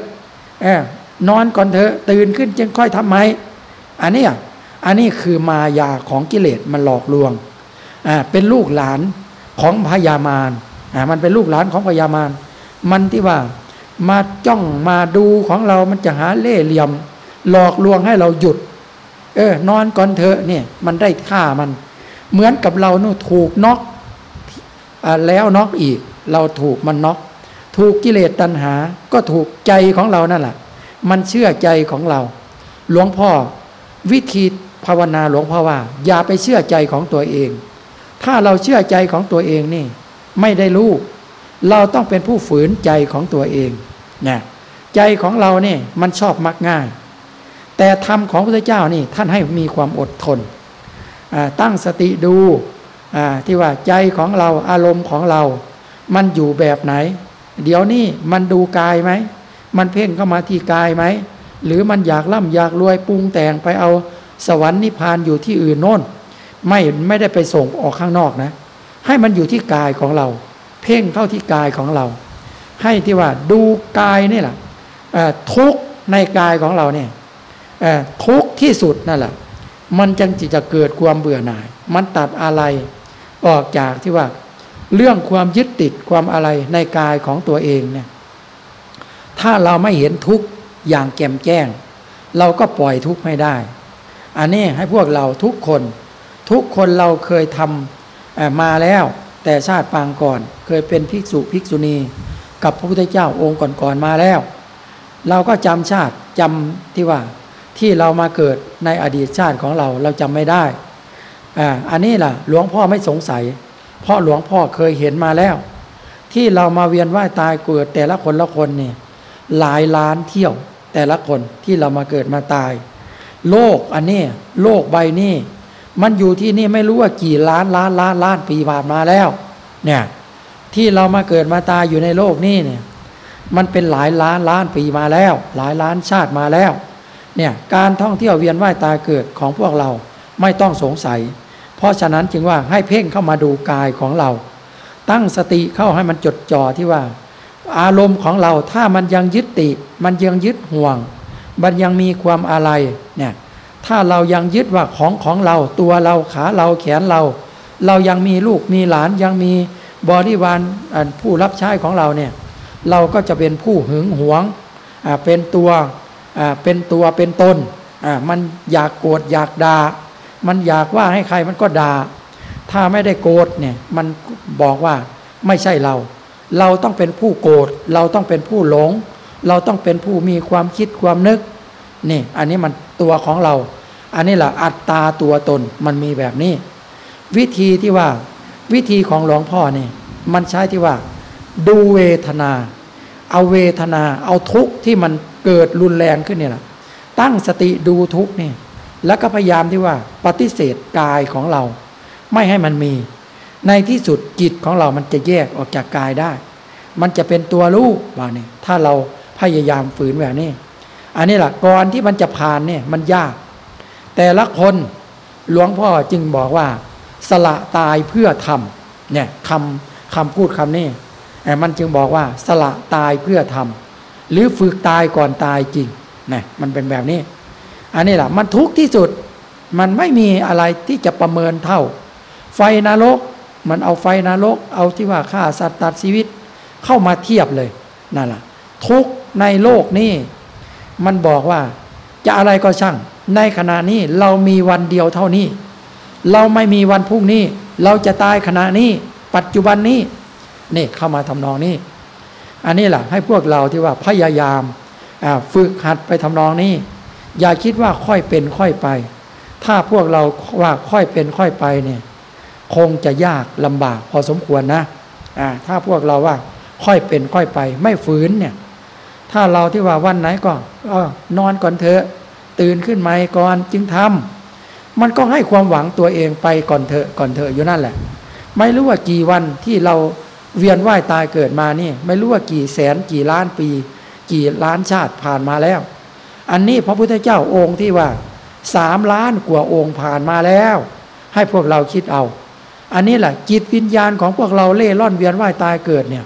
อ่า นอนก่อนเถอะตื่นขึ้นจึงค่อยทำไหมอันนี้อันนี้คือมายาของกิเลสมันหลอกลวงอ่าเป็นลูกหลานของพญามารอ่ามันเป็นลูกหลานของพญามารมันที่ว่ามาจ้องมาดูของเรามันจะหาเล่เหลี่ยม หลอกลวงให้เราหยุด เออ นอนก่อนเถอะเนี่ย มันได้ฆ่ามัน เหมือนกับเรานู่ถูกน็อกอแล้วน็อกอีก เราถูกมันน็อกถูกกิเลสตัณหา ก็ถูกใจของเรานั่นแหละ มันเชื่อใจของเรา หลวงพ่อวิธีภาวนาหลวงพ่อว่า อย่าไปเชื่อใจของตัวเอง ถ้าเราเชื่อใจของตัวเองนี่ ไม่ได้รู้เราต้องเป็นผู้ฝืนใจของตัวเองนะใจของเราเนี่ยมันชอบมักง่าย แต่ธรรมของพระเจ้านี่ท่านให้มีความอดทน ตั้งสติดูที่ว่าใจของเราอารมณ์ของเรา มันอยู่แบบไหน เดี๋ยวนี้มันดูกายไหม มันเพ่งเข้ามาที่กายไหม หรือมันอยากร่ำอยากรวยปรุงแต่งไปเอาสวรรค์นิพพานอยู่ที่อื่นโน่น ไม่ไม่ได้ไปส่งออกข้างนอกนะ ให้มันอยู่ที่กายของเรา เพ่งเข้าที่กายของเรา ให้ที่ว่าดูกายนี่แหละทุกในกายของเราเนี่ยทุกที่สุดนั่นแหละมันจังจะเกิดความเบื่อหน่าย มันตัดอะไรออกจากที่ว่า เรื่องความยึดติดความอะไรในกายของตัวเองเนี่ย ถ้าเราไม่เห็นทุกอย่างแจ่มแจ้ง เราก็ปล่อยทุกข์ไม่ได้ อันนี้ให้พวกเราทุกคน ทุกคนเราเคยทเอ่อมาแล้ว แต่ชาติปางก่อน เคยเป็นภิกษุภิกษุณี กับพระพุทธเจ้าองค์ก่อนๆมาแล้ว เราก็จำชาติจำที่ว่าที่เรามาเกิดในอดีตชาติของเราเราจำไม่ได้อ่าอันนี้ล่ะหลวงพ่อไม่สงสัย เพราะหลวงพ่อเคยเห็นมาแล้ว ที่เรามาเวียนว่ายตายเกิดแต่ละคนละคนเนี่ย หลายล้านเที่ยว แต่ละคนที่เรามาเกิดมาตาย โลกอันนี้โลกใบนี้มันอยู่ที่นี่ไม่รู้ว่ากี่ล้านล้านล้านล้านปีผ่านมาแล้ว เนี่ยที่เรามาเกิดมาตายอยู่ในโลกนี้เนี่ย มันเป็นหลายล้านล้านปีมาแล้ว หลายล้านชาติมาแล้ว เนี่ยการท่องเที่ยวเวียนว่ายตายเกิดของพวกเราไม่ต้องสงสัย เพราะฉะนั้นจึงว่าให้เพ่งเข้ามาดูกายของเรา ตั้งสติเข้าให้มันจดจ่อที่ว่า อารมณ์ของเราถ้ามันยังยึดติ มันยังยึดห่วง มันยังมีความอะไรเนี่ยถ้าเรายังยึดว่าของของเรา ตัวเราขาเราแขนเรา เรายังมีลูกมีหลานยังมีบริวารผู้รับใช้ของเราเนี่ยเราก็จะเป็นผู้หึงหวงเป็นตัวเป็นตัวเป็นตนมันอยากโกรธอยากด่ามันอยากว่าให้ใครมันก็ด่าถ้าไม่ได้โกรธเนี่ยมันบอกว่าไม่ใช่เรา เราต้องเป็นผู้โกรธเราต้องเป็นผู้หลง เราต้องเป็นผู้มีความคิดความนึกนี่อันนี้มันตัวของเรา อันนี้แหละอัตตาตัวตนมันมีแบบนี้ วิธีที่ว่า วิธีของหลวงพ่อนี่มันใช้ที่ว่า ดูเวทนา เอาเวทนา เอาทุกข์ที่มันเกิดรุนแรงขึ้นเนี่ยแหละตั้งสติดูทุกข์นี่แล้วก็พยายามที่ว่า ปฏิเสธกายของเรา ไม่ให้มันมี ในที่สุดจิตของเรามันจะแยกออกจากกายได้ มันจะเป็นตัวรู้ว่านี่ถ้าเราพยายามฝืนแบบนี้ อันนี้แหละก่อนที่มันจะผ่านเนี่ยมันยาก แต่ละคนหลวงพ่อจึงบอกว่า สละตายเพื่อทำเนี่ยคำคำพูดคำนี้แต่มันจึงบอกว่าสละตายเพื่อทำหรือฝึกตายก่อนตายจริงนะมันเป็นแบบนี้ อันนี้แหละมันทุกข์ที่สุด มันไม่มีอะไรที่จะประเมินเท่า ไฟนรก มันเอาไฟนรก เอาที่ว่าฆ่าสัตว์ตัดชีวิต เข้ามาเทียบเลยนั่นแหละทุกในโลกนี้มันบอกว่าจะอะไรก็ช่าง ในขณะนี้เรามีวันเดียวเท่านี้ เราไม่มีวันพรุ่งนี้ เราจะตายขณะนี้ ปัจจุบันนี้นี่เข้ามาทำนองนี้ อันนี้แหละให้พวกเราที่ว่าพยายามฝึกหัดไปทำนองนี้ อย่าคิดว่าค่อยเป็นค่อยไป ถ้าพวกเราว่าค่อยเป็นค่อยไปเนี่ย คงจะยากลำบากพอสมควรนะอ่าถ้าพวกเราว่าค่อยเป็นค่อยไป ไม่ฝืนเนี่ย ถ้าเราที่ว่าวันไหนก็ออนอนก่อนเถอะ ตื่นขึ้นมาก่อนจึงทำมันก็ให้ความหวังตัวเองไปก่อนเถอะก่อนเถอะอยู่นั่นแหละ ไม่รู้ว่ากี่วันที่เราเวียนว่ายตายเกิดมานี่ ไม่รู้ว่ากี่แสนกี่ล้านปี กี่ล้านชาติผ่านมาแล้ว อันนี้พระพุทธเจ้าองค์ที่ว่าสามล้านกว่าองค์ผ่านมาแล้ว ให้พวกเราคิดเอา อันนี้แหละจิตวิญญาณของพวกเราเล่ร่อนเวียนว่ายตายเกิดเนี่ย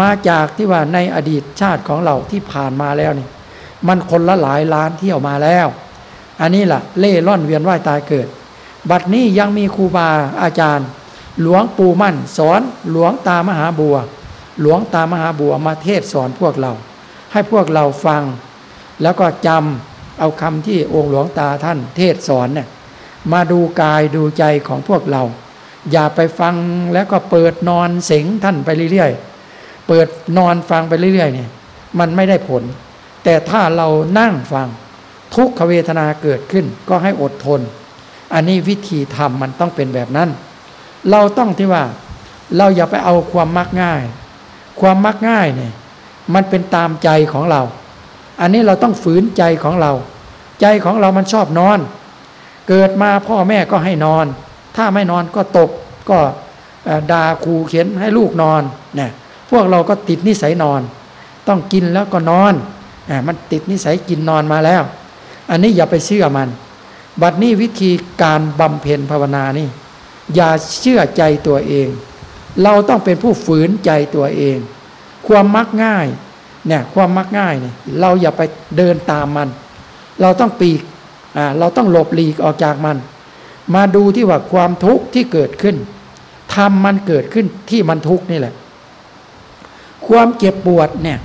มาจากที่ว่าในอดีตชาติของเราที่ผ่านมาแล้วนี่มันคนละหลายล้านเที่ยวมาแล้ว อันนี้แหละเล่ร่อนเวียนว่ายตายเกิด บัดนี้ยังมีครูบาอาจารย์ หลวงปู่มั่น สอนหลวงตามหาบัว หลวงตามหาบัวมาเทศสอนพวกเรา ให้พวกเราฟัง แล้วก็จำเอาคำที่องค์หลวงตาท่านเทศสอนเนี่ยมาดูกายดูใจของพวกเรา อย่าไปฟังแล้วก็เปิดนอนเสงท่านไปเรื่อยๆ เปิดนอนฟังไปเรื่อยๆเนี่ยมันไม่ได้ผล แต่ถ้าเรานั่งฟังทุกขเวทนาเกิดขึ้นก็ให้อดทน อันนี้วิธีทำมันต้องเป็นแบบนั้น เราต้องที่ว่าเราอย่าไปเอาความมักง่าย ความมักง่ายเนี่ยมันเป็นตามใจของเรา อันนี้เราต้องฝืนใจของเรา ใจของเรามันชอบนอน เกิดมาพ่อแม่ก็ให้นอน ถ้าไม่นอนก็ตกก็ด่าขู่เข็นให้ลูกนอนเนี่ยพวกเราก็ติดนิสัยนอน ต้องกินแล้วก็นอนมันติดนิสัยกินนอนมาแล้ว อันนี้อย่าไปเชื่อมัน บัดนี้วิธีการบำเพ็ญภาวนานี่ อย่าเชื่อใจตัวเอง เราต้องเป็นผู้ฝืนใจตัวเอง ความมักง่ายเนี่ยความมักง่ายเนี่ยเราอย่าไปเดินตามมัน เราต้องปีกอ่าเราต้องหลบหลีกออกจากมัน มาดูที่ว่าความทุกข์ที่เกิดขึ้นทำมันเกิดขึ้นที่มันทุกข์นี่แหละ ความเจ็บปวดเนี่ย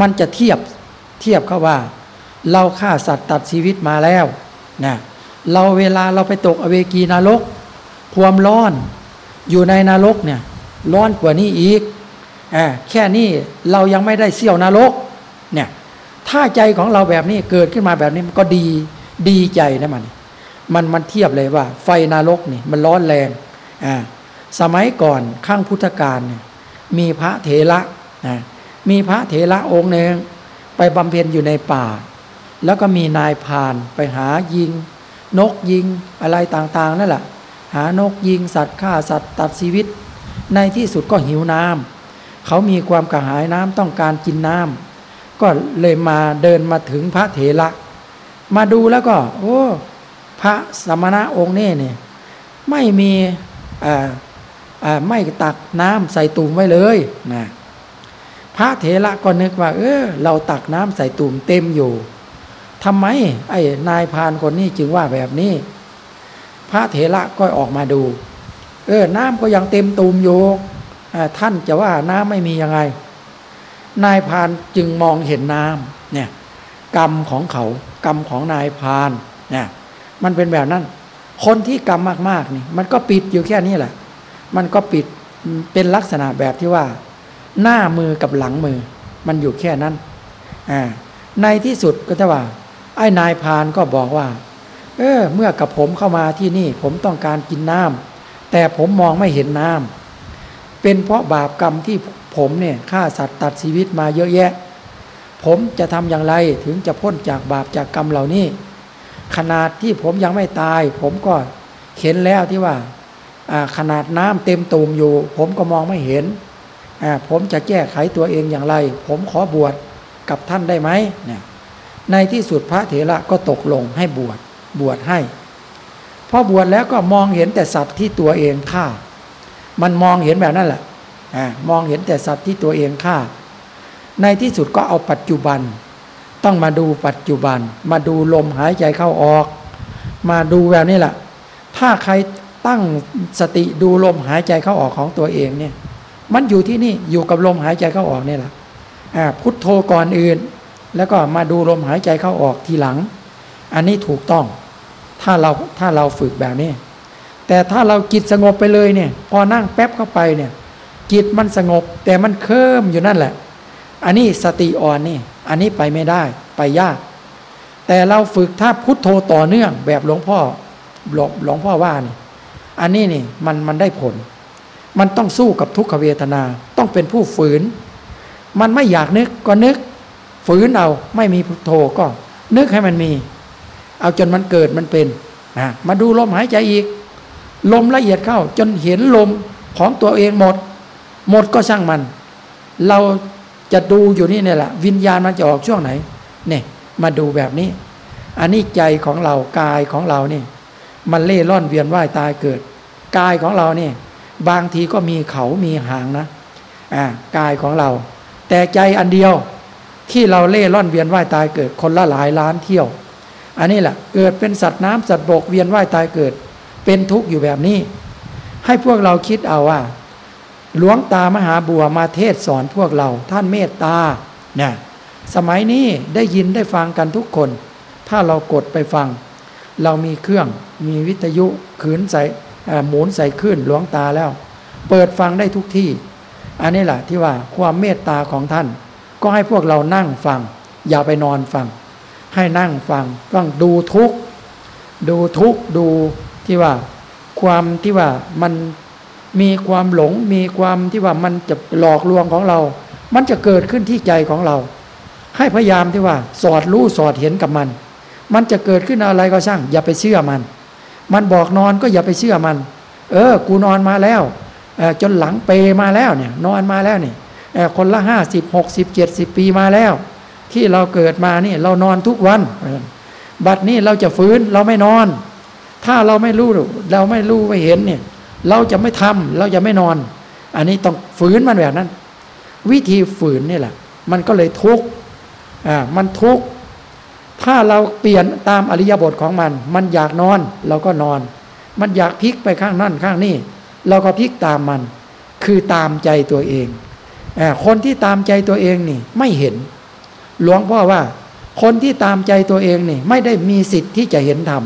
มันจะเทียบเทียบเขาว่า เราฆ่าสัตว์ตัดชีวิตมาแล้วนะเราเวลาเราไปตกอเวกีนรก ความร้อนอยู่ในนรกเนี่ย ร้อนกว่านี้อีกอแค่นี้เรายังไม่ได้เสี่ยวนรก เนี่ย ถ้าใจของเราแบบนี้เกิดขึ้นมาแบบนี้มันก็ดีดีใจนะมัน มันมันเทียบเลยว่า ไฟนรกนี่มันร้อนแรงอ่าสมัยก่อนข้างพุทธกาลเนี่ยมีพระเถระนะมีพระเถระองค์หนึ่งไปบำเพ็ญอยู่ในป่า แล้วก็มีนายพานไปหายิง นกยิงอะไรต่างๆนั่นแหละหานกยิงสัตว์ฆ่าสัตว์ตัดชีวิต ในที่สุดก็หิวน้ำเขามีความกระหายน้ำต้องการกินน้ำก็เลยมาเดินมาถึงพระเถระมาดูแล้วก็ โอ้ พระสมณะองค์นี้เนี่ยไม่มีไม่ตักน้ำใส่ตุ่มไว้เลยนะพระเถระก็นึกว่า เออ เราตักน้ำใส่ตุ่มเต็มอยู่ทำไม ไอ้นายพานคนนี้จึงว่าแบบนี้ พระเถระก็ออกมาดู เออ น้ำก็ยังเต็มตุ่มอยู่ท่านจะว่าน้ำไม่มียังไง นายพานจึงมองเห็นน้ำเนี่ยกรรมของเขากรรมของนายพานเนี่ย มันเป็นแบบนั้น คนที่กรรมมากๆนี่มันก็ปิดอยู่แค่นี้แหละ มันก็ปิดเป็นลักษณะแบบที่ว่า หน้ามือกับหลังมือ มันอยู่แค่นั้นอ่าในที่สุดก็จะว่า ไอ้นายพานก็บอกว่า เออ เมื่อกับผมเข้ามาที่นี่ ผมต้องการกินน้ำแต่ผมมองไม่เห็นน้ำเป็นเพราะบาปกรรมที่ผมเนี่ยฆ่าสัตว์ตัดชีวิตมาเยอะแยะ ผมจะทำอย่างไรถึงจะพ้นจากบาปจากกรรมเหล่านี้ ขนาดที่ผมยังไม่ตาย ผมก็เห็นแล้วที่ว่าขนาดน้ำเต็มตูมอยู่ ผมก็มองไม่เห็น ผมจะแก้ไขตัวเองอย่างไร ผมขอบวชกับท่านได้ไหมเนี่ยในที่สุดพระเถระก็ตกลงให้บวชบวชให้พอบวชแล้วก็มองเห็นแต่สัตว์ที่ตัวเองฆ่า มันมองเห็นแบบนั้นแหละมองเห็นแต่สัตว์ที่ตัวเองฆ่า ในที่สุดก็เอาปัจจุบัน ต้องมาดูปัจจุบัน มาดูลมหายใจเข้าออก มาดูแบบนี้แหละ ถ้าใครตั้งสติดูลมหายใจเข้าออกของตัวเองเนี่ย มันอยู่ที่นี่อยู่กับลมหายใจเข้าออกนี่แหละพุทโธก่อนอื่น แล้วก็มาดูลมหายใจเข้าออกทีหลัง อันนี้ถูกต้อง ถ้าเราถ้าเราฝึกแบบนี้ แต่ถ้าเราจิตสงบไปเลยเนี่ย พอนั่งแป๊บเข้าไปเนี่ยจิตมันสงบแต่มันเคลิ้มอยู่นั่นแหละ อันนี้สติอ่อนนี่ อันนี้ไปไม่ได้ไปยาก แต่เราฝึกถ้าพุทโธต่อเนื่องแบบหลวงพ่อหลวงพ่อว่านี่อันนี้นี่มันมันได้ผล มันต้องสู้กับทุกขเวทนาต้องเป็นผู้ฝืน มันไม่อยากนึกก็นึก ฝืนเอาไม่มีพุทโธก็นึกให้มันมี เอาจนมันเกิดมันเป็นนะมาดูลมหายใจอีก ลมละเอียดเข้า จนเห็นลมของตัวเองหมด หมดก็ช่างมัน เรา จะดูอยู่นี่เนี่ยแหละวิญญาณมันจะออกช่วงไหนเนี่ยมาดูแบบนี้ อันนี้ใจของเรากายของเรานี่ มันเล่ร่อนเวียนว่ายตายเกิด กายของเราเนี่ยบางทีก็มีเขามีหางนะอ่ากายของเรา แต่ใจอันเดียวที่เราเล่ร่อนเวียนว่ายตายเกิดคนละหลายล้านเที่ยว อันนี้แหละเกิดเป็นสัตว์น้ำสัตว์บกเวียนว่ายตายเกิด เป็นทุกข์อยู่แบบนี้ ให้พวกเราคิดเอาว่า หลวงตามหาบัวมาเทศสอนพวกเรา ท่านเมตตาเนี่ยสมัยนี้ได้ยินได้ฟังกันทุกคน ถ้าเรากดไปฟัง เรามีเครื่องมีวิทยุขืนใส่หมุนใส่ขึ้นหลวงตาแล้ว เปิดฟังได้ทุกที่ อันนี้แหละที่ว่าความเมตตาของท่าน ก็ให้พวกเรานั่งฟัง อย่าไปนอนฟัง ให้นั่งฟังต้องดูทุกดูทุกดูที่ว่า ความที่ว่ามัน มีความหลง มีความที่ว่ามันจะหลอกลวงของเรา มันจะเกิดขึ้นที่ใจของเรา ให้พยายามที่ว่า สอดรู้สอดเห็นกับมัน มันจะเกิดขึ้นอะไรก็ช่าง อย่าไปเชื่อมัน มันบอกนอนก็อย่าไปเชื่อมัน เออ กูนอนมาแล้วจนหลังเปมาแล้วเนี่ย นอนมาแล้วนี่คนละห้าสิบหกสิบเจ็ดสิบปีมาแล้ว ที่เราเกิดมานี่เรานอนทุกวัน บัดนี้เราจะฟื้นเราไม่นอน ถ้าเราไม่รู้เราไม่รู้ไม่เห็นเนี่ย เราจะไม่ทำเราจะไม่นอน อันนี้ต้องฝืนมันแบบนั้น วิธีฝืนนี่แหละ มันก็เลยทุกข์อ่ามันทุกข์ถ้าเราเปลี่ยนตามอริยบทของมัน มันอยากนอนเราก็นอน มันอยากพลิกไปข้างนั่นข้างนี้เราก็พลิกตามมัน คือตามใจตัวเองอคนที่ตามใจตัวเองนี่ไม่เห็น หลวงพ่อว่า คนที่ตามใจตัวเองนี่ ไม่ได้มีสิทธิ์ที่จะเห็นธรรม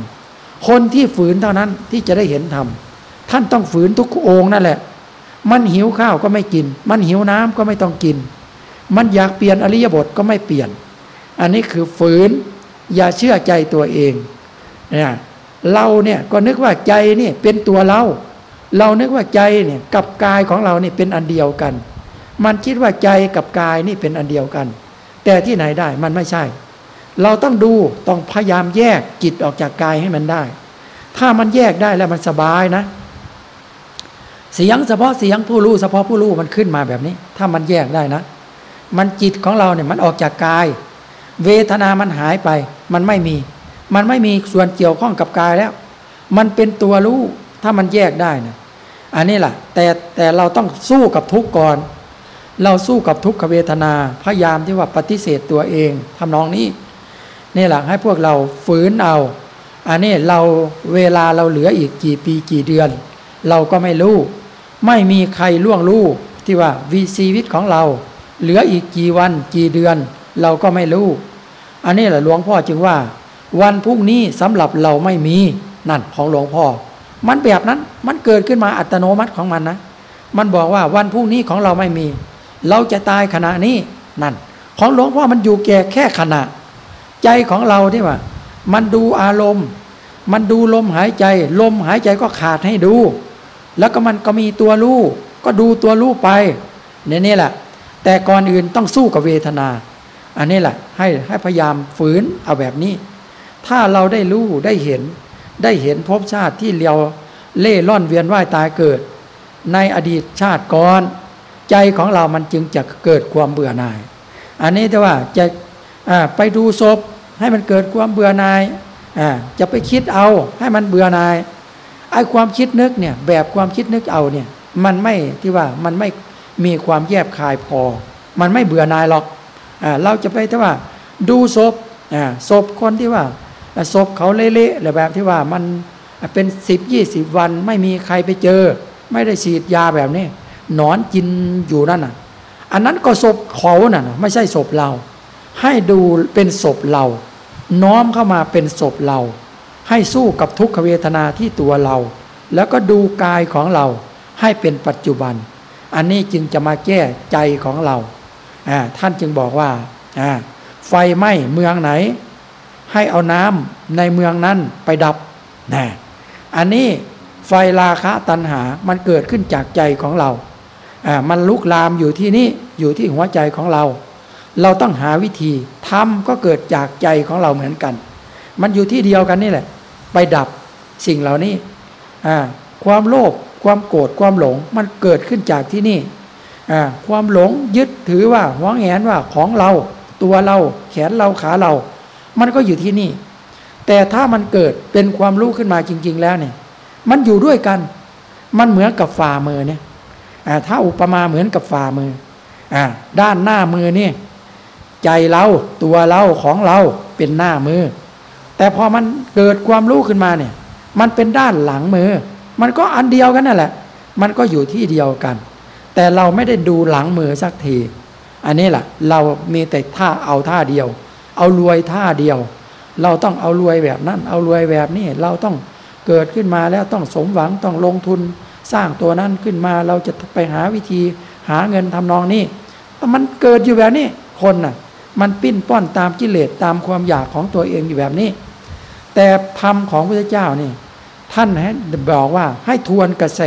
คนที่ฝืนเท่านั้นที่จะได้เห็นธรรม ท่านต้องฝืนทุกองนั่นแหละ มันหิวข้าวก็ไม่กิน มันหิวน้ำก็ไม่ต้องกิน มันอยากเปลี่ยนอริยบทก็ไม่เปลี่ยน อันนี้คือฝืนอย่าเชื่อใจตัวเองเนี่ยเราเนี่ยก็นึกว่าใจนี่เป็นตัวเรา เรานึกว่าใจเนี่ยกับกายของเรานี่เป็นอันเดียวกัน มันคิดว่าใจกับกายนี่เป็นอันเดียวกัน แต่ที่ไหนได้มันไม่ใช่ เราต้องดูต้องพยายามแยกจิตออกจากกายให้มันได้ ถ้ามันแยกได้แล้วมันสบายนะ เสียงเฉพาะเสียงผู้รู้เฉพาะผู้รู้มันขึ้นมาแบบนี้ ถ้ามันแยกได้นะ มันจิตของเราเนี่ยมันออกจากกาย เวทนามันหายไป มันไม่มี มันไม่มีส่วนเกี่ยวข้องกับกายแล้ว มันเป็นตัวรู้ถ้ามันแยกได้นะอันนี้แหละแต่แต่เราต้องสู้กับทุกข์ก่อน เราสู้กับทุกขเวทนาพยายามที่ว่าปฏิเสธตัวเองทำนองนี้นี่แหละให้พวกเราฝืนเอา อันนี้เราเวลาเราเหลืออีกกี่ปีกี่เดือน เราก็ไม่รู้ ไม่มีใครล่วงรู้ที่ว่าวีชีวิตของเรา เหลืออีกกี่วันกี่เดือน เราก็ไม่รู้ อันนี้แหละหลวงพ่อจึงว่า วันพรุ่งนี้สำหรับเราไม่มีนั่นของหลวงพ่อ มันแบบนั้นมันเกิดขึ้นมาอัตโนมัติของมันนะ มันบอกว่าวันพรุ่งนี้ของเราไม่มี เราจะตายขณะนี้นั่น ของหลวงพ่อมันอยู่แก่แค่ขณะ ใจของเราที่ว่า มันดูอารมณ์ มันดูลมหายใจ ลมหายใจก็ขาดให้ดู แล้วก็มันก็มีตัวรู้ก็ดูตัวรู้ไปเนี่ยนี่แหละ แต่ก่อนอื่นต้องสู้กับเวทนา อันนี้แหละให้ให้พยายามฝืนเอาแบบนี้ ถ้าเราได้รู้ได้เห็นได้เห็นภพชาติที่เราเล่ร่อนเวียนว่ายตายเกิด ในอดีตชาติก่อน ใจของเรามันจึงจะเกิดความเบื่อหน่าย อันนี้แต่ว่าจะไปดูศพให้มันเกิดความเบื่อหน่ายจะไปคิดเอาให้มันเบื่อหน่าย อ้ความคิดนึกเนี่ยแบบความคิดนึกเอาเนี่ยมันไม่ที่ว่ามันไม่มีความแยบคายพอ มันไม่เบื่อนายหรอกอ่าเราจะไปที่ว่า ดูศพอ่าศพคนที่ว่าศพเขาเละๆหรือแบบที่ว่ามันเป็นสิบยี่สิบวันไม่มีใครไปเจอ ไม่ได้ฉีดยาแบบนี้นอนกินอยู่นั่นน่ะ อันนั้นก็ศพเขาน่ะไม่ใช่ศพเรา ให้ดูเป็นศพเรา น้อมเข้ามาเป็นศพเรา ให้สู้กับทุกขเวทนาที่ตัวเรา แล้วก็ดูกายของเราให้เป็นปัจจุบัน อันนี้จึงจะมาแก้ใจของเรา ท่านจึงบอกว่า ไฟไหม้เมืองไหน ให้เอาน้ำในเมืองนั้นไปดับนะอันนี้ไฟราคะตัณหา มันเกิดขึ้นจากใจของเราอ่ามันลุกลามอยู่ที่นี่อยู่ที่หัวใจของเรา เราต้องหาวิธีทำก็เกิดจากใจของเราเหมือนกัน มันอยู่ที่เดียวกันนี่แหละ ไปดับสิ่งเหล่านี้ความโลภความโกรธความหลงมันเกิดขึ้นจากที่นี่ ความหลงยึดถือว่าหวงแหนว่าของเราตัวเราแขนเราขาเรา มันก็อยู่ที่นี่ แต่ถ้ามันเกิดเป็นความรู้ขึ้นมาจริง ๆ แล้วเนี่ย มันอยู่ด้วยกัน มันเหมือนกับฝ่ามือเนี่ยถ้าอุปมาเหมือนกับฝ่ามืออด้านหน้ามือนี่ ใจเราตัวเราของเราเป็นหน้ามือ แต่พอมันเกิดความรู้ขึ้นมาเนี่ย มันเป็นด้านหลังมือ มันก็อันเดียวกันนั่นแหละ มันก็อยู่ที่เดียวกัน แต่เราไม่ได้ดูหลังมือสักที อันนี้แหละเรามีแต่ท่าเอาท่าเดียว เอารวยท่าเดียว เราต้องเอารวยแบบนั้น เอารวยแบบนี้เราต้องเกิดขึ้นมาแล้วต้องสมหวังต้องลงทุน สร้างตัวนั้นขึ้นมาเราจะไปหาวิธีหาเงินทำนองนี้มันเกิดอยู่แบบนี้คนน่ะ มันปิ้นป้อนตามกิเลสตามความอยากของตัวเองอยู่แบบนี้ แต่ธรรมของพระเจ้านี่ ท่านให้บอกว่าให้ทวนกระแส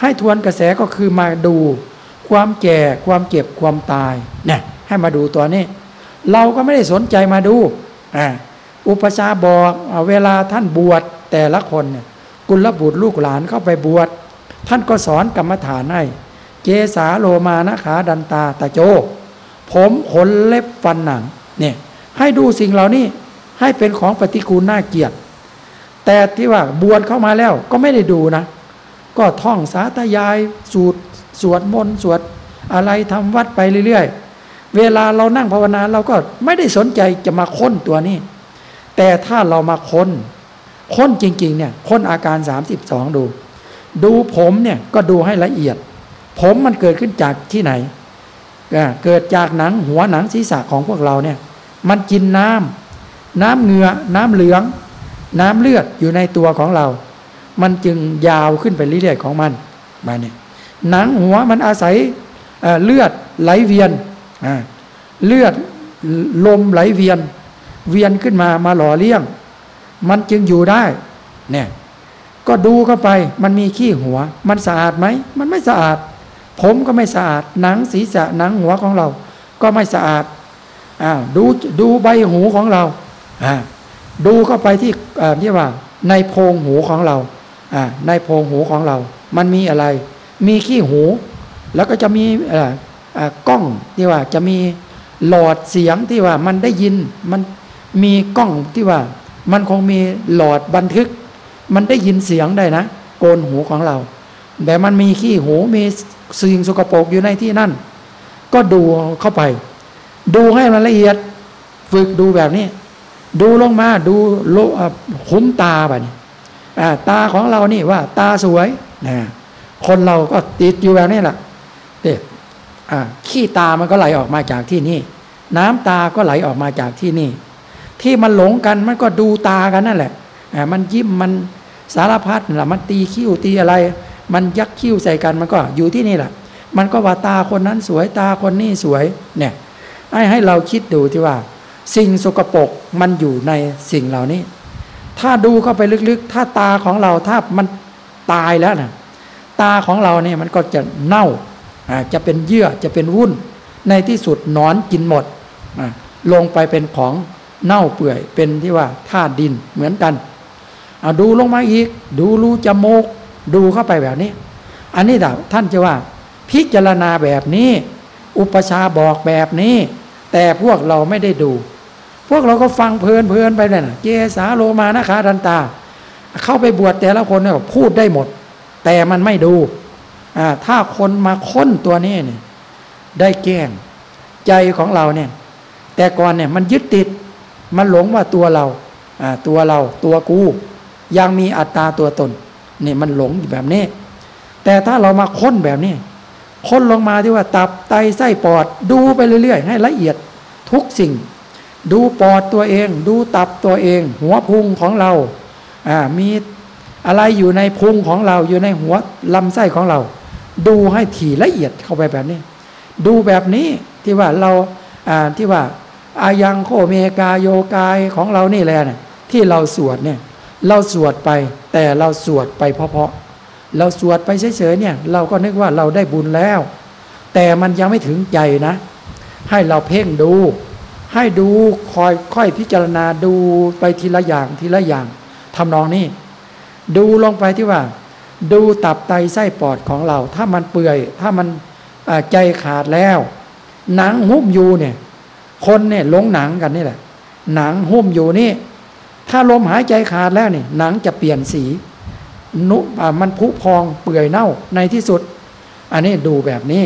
ให้ทวนกระแสก็คือมาดูความแก่ความเก็บความตายเนี่ยให้มาดูตัวนี้ เราก็ไม่ได้สนใจมาดูอ่าอุปชาบอกเวลาท่านบวชแต่ละคนเนี่ยกุลบุตรลูกหลานเข้าไปบวชท่านก็สอนกรรมฐานให้เกสาโลมานะขาดันตาตะโจ ผมขนเล็บฟันหนังเนี่ยให้ดูสิ่งเหล่านี้ ให้เป็นของปฏิกูลน่าเกียดแต่ที่ว่าบวชเข้ามาแล้วก็ไม่ได้ดูนะ ก็ท่องสาธยาย สูตร สวดมนต์สวดอะไรทำวัดไปเรื่อยๆ เวลาเรานั่งภาวนาเราก็ไม่ได้สนใจจะมาค้นตัวนี้ แต่ถ้าเรามาค้น ค้นจริงๆเนี่ยค้นอาการ 32 ดู ดูผมเนี่ยก็ดูให้ละเอียด ผมมันเกิดขึ้นจากที่ไหน เกิดจากหนังหัวหนังศีรษะของพวกเราเนี่ย มันกินน้ำ น้ำเหงือน้ำเหลือง น้ำเลือดอยู่ในตัวของเรา มันจึงยาวขึ้นไปเรื่อยๆของมันมาเนี่ยหนังหัวมันอาศัยเเลือดไหลเวียนเลือดลมไหลเวียน เวียนขึ้นมามาหล่อเลี้ยง มันจึงอยู่ได้เนี่ยก็ดูเข้าไปมันมีขี้หัว มันสะอาดไหม มันไม่สะอาด ผมก็ไม่สะอาด หนังศีรษะหนังหัวของเรา ก็ไม่สะอาดอ้าวดูดูใบหูของเรา ดูเข้าไปที่ที่ว่า ในโพรงหูของเราในโพรงหูของเรา มันมีอะไร มีขี้หู แล้วก็จะมีกล้องที่ว่าจะมีหลอดเสียงที่ว่ามันได้ยินมันมีกล้องที่ว่า มันคงมีหลอดบันทึก มันได้ยินเสียงได้นะโกนหูของเรา แต่มันมีขี้หูมีสิ่งสกปรกอยู่ในที่นั่น ก็ดูเข้าไป ดูให้มันละเอียด ฝึกดูแบบนี้ ดูลงมาดูโลคุ้มตาแบบนี้อ่าตาของเรานี่ว่า ตาสวยนะคนเราก็ติดอยู่แบบนี้แหละเด็อ่าขี้ตามันก็ไหลออกมาจากที่นี่ น้ำตาก็ไหลออกมาจากที่นี่ ที่มันหลงกันมันก็ดูตากันนั่นแหละมันยิ้มมันสารพัดแหละมันตีคิ้วตีอะไร มันยักคิ้วใส่กันมันก็อยู่ที่นี่แหละมันก็ว่าตาคนนั้นสวยตาคนนี้สวยเนี่ยให้ให้เราคิดดูที่ว่า สิ่งสกปรกมันอยู่ในสิ่งเหล่านี้ ถ้าดูเข้าไปลึกๆ ถ้าตาของเราถ้ามันตายแล้วนะตาของเราเนี่ยมันก็จะเน่าอ่าจะเป็นเยื่อจะเป็นวุ่น ในที่สุดนอนกินหมดอ่าลงไปเป็นของเน่าเปื่อยเป็นที่ว่าธาตุดินเหมือนกันเอาดูลงมาอีก ดูรูจมูกดูเข้าไปแบบนี้ อันนี้ท่านจะว่า พิจารณาแบบนี้ อุปชาบอกแบบนี้ แต่พวกเราไม่ได้ดู พวกเราก็ฟังเพลินเพลินไปเลยนะเจสาโลมานะคาดันตา เข้าไปบวชแต่ละคนเนี่ยพูดได้หมด แต่มันไม่ดูอ่าถ้าคนมาค้นตัวนี้เนี่ยได้แก้งใจของเราเนี่ย แต่ก่อนเนี่ยมันยึดติดมันหลงว่าตัวเราอ่าตัวเราตัวกูยังมีอัตตาตัวตนนี่มันหลงอยู่แบบนี้ แต่ถ้าเรามาค้นแบบนี้ค้นลงมาที่ว่าตับไตไส้ปอดดูไปเรื่อยๆ ให้ละเอียดทุกสิ่ง ดูปอดตัวเอง ดูตับตัวเอง หัวพุงของเราอ่ามีอะไรอยู่ในพุงของเราอยู่ในหัวลำไส้ของเรา ดูให้ถี่ละเอียดเข้าไปแบบนี้ ดูแบบนี้ที่ว่าเราอ่าที่ว่าอายังโคเมกาโยกายของเรานี่แหละเนี่ยที่เราสวดเนี่ยเราสวดไปแต่เราสวดไปเพาะๆเราสวดไปเฉยๆเนี่ย เราก็นึกว่าเราได้บุญแล้ว แต่มันยังไม่ถึงใจนะ ให้เราเพ่งดู ให้ดูคอยค่อยพิจารณาดูไปทีละอย่างทีละอย่างทำนองนี้ ดูลงไปที่ว่า ดูตับไตไส้ปอดของเรา ถ้ามันเปื่อย ถ้ามันใจขาดแล้ว หนังหุ้มอยู่เนี่ย คนเนี่ยหลงหนังกันนี่แหละ หนังหุ้มอยู่นี่ ถ้าลมหายใจขาดแล้วเนี่ยหนังจะเปลี่ยนสี นุอ่ามันผุพองเปื่อยเน่าในที่สุด อันนี้ดูแบบนี้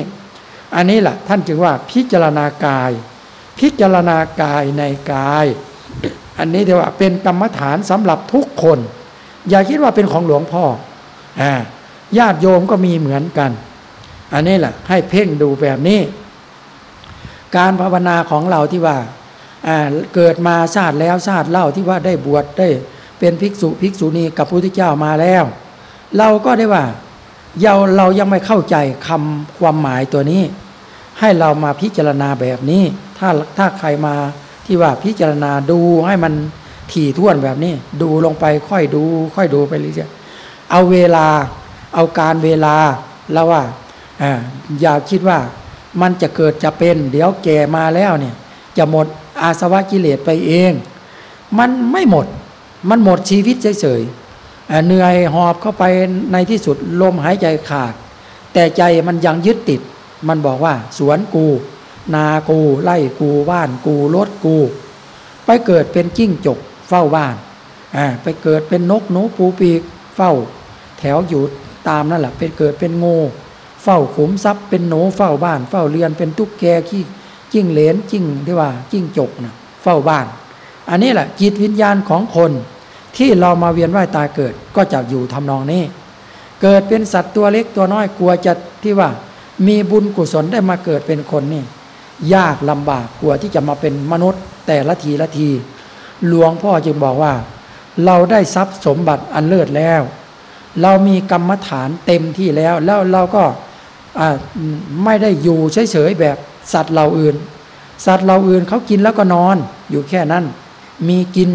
อันนี้แหละท่านจึงว่าพิจารณากาย พิจารณากายในกาย อันนี้เดี๋ยวว่าเป็นกรรมฐานสำหรับทุกคน อย่าคิดว่าเป็นของหลวงพ่ออ่าญาติโยมก็มีเหมือนกัน อันนี้แหละให้เพ่งดูแบบนี้ การภาวนาของเราที่ว่าอ่าเกิดมาชาติแล้วชาติเล่าที่ว่าได้บวชได้เป็นภิกษุภิกษุณีกับพระพุทธเจ้ามาแล้ว เราก็ได้ว่าเราเรายังไม่เข้าใจคำความหมายตัวนี้ ให้เรามาพิจารณาแบบนี้ ถ้าถ้าใครมาที่ว่าพิจารณาดูให้มันถี่ถ้วนแบบนี้ ดูลงไปค่อยดู ค่อยดูไปเรื่อยๆเอาเวลา เอาการเวลาแล้วว่าออย่าคิดว่ามันจะเกิดจะเป็น เดี๋ยวแก่มาแล้วเนี่ยจะหมดอาสวะกิเลสไปเอง มันไม่หมด มันหมดชีวิตเฉยๆอ่าเหนื่อยหอบเข้าไปในที่สุดลมหายใจขาด แต่ใจมันยังยึดติด มันบอกว่าสวนกู นากูไล่กูบ้านกูรถกู ไปเกิดเป็นจิ้งจกเฝ้าบ้านอ่าไปเกิดเป็นนกหนูปูปีกเฝ้า แถวอยู่ตามนั่นแหละเป็นเกิดเป็นงูเฝ้าขุมทรัพย์เป็นหนูเฝ้าบ้าน เฝ้าเรือนเป็นตุ๊กแกขี้จิ้งเหลนจิ้งที่ว่าจิ้งจกนะเฝ้าบ้าน อันนี้แหละจิตวิญญาณของคนที่เรามาเวียนว่ายตายเกิดก็จะอยู่ทำนองนี้ เกิดเป็นสัตว์ตัวเล็กตัวน้อยกลัวจะที่ว่า มีบุญกุศลได้มาเกิดเป็นคนนี่ ยากลำบากกลัวที่จะมาเป็นมนุษย์ แต่ละทีละที หลวงพ่อจึงบอกว่า เราได้ทรัพย์สมบัติอันเลิศแล้ว เรามีกรรมฐานเต็มที่แล้ว แล้วเราก็ไม่ได้อยู่เฉยๆแบบสัตว์เราอื่น สัตว์เราอื่นเขากินแล้วก็นอนอยู่แค่นั้น มีกิน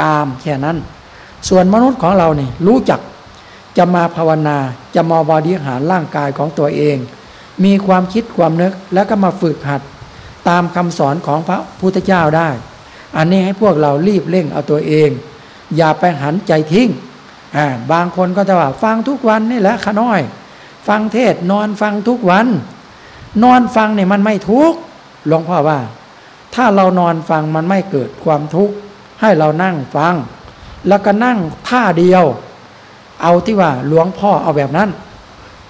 กามแค่นั้น ส่วนมนุษย์ของเราเนี่ยรู้จักจะมาภาวนาจะมาบริหารร่างกายของตัวเอง มีความคิดความนึกแล้วก็มาฝึกหัด ตามคำสอนของพระพุทธเจ้าได้ อันนี้ให้พวกเรารีบเร่งเอาตัวเอง อย่าไปหันใจทิ้งอ่าบางคนก็จะว่าฟังทุกวันนี่แหละขน้อย ฟังเทศนอนฟังทุกวัน นอนฟังเนี่ยมันไม่ทุกข์หลวงพ่อว่า ถ้าเรานอนฟังมันไม่เกิดความทุกข์ให้เรานั่งฟัง แล้วก็นั่งท่าเดียว เอาที่ว่าหลวงพ่อเอาแบบนั้น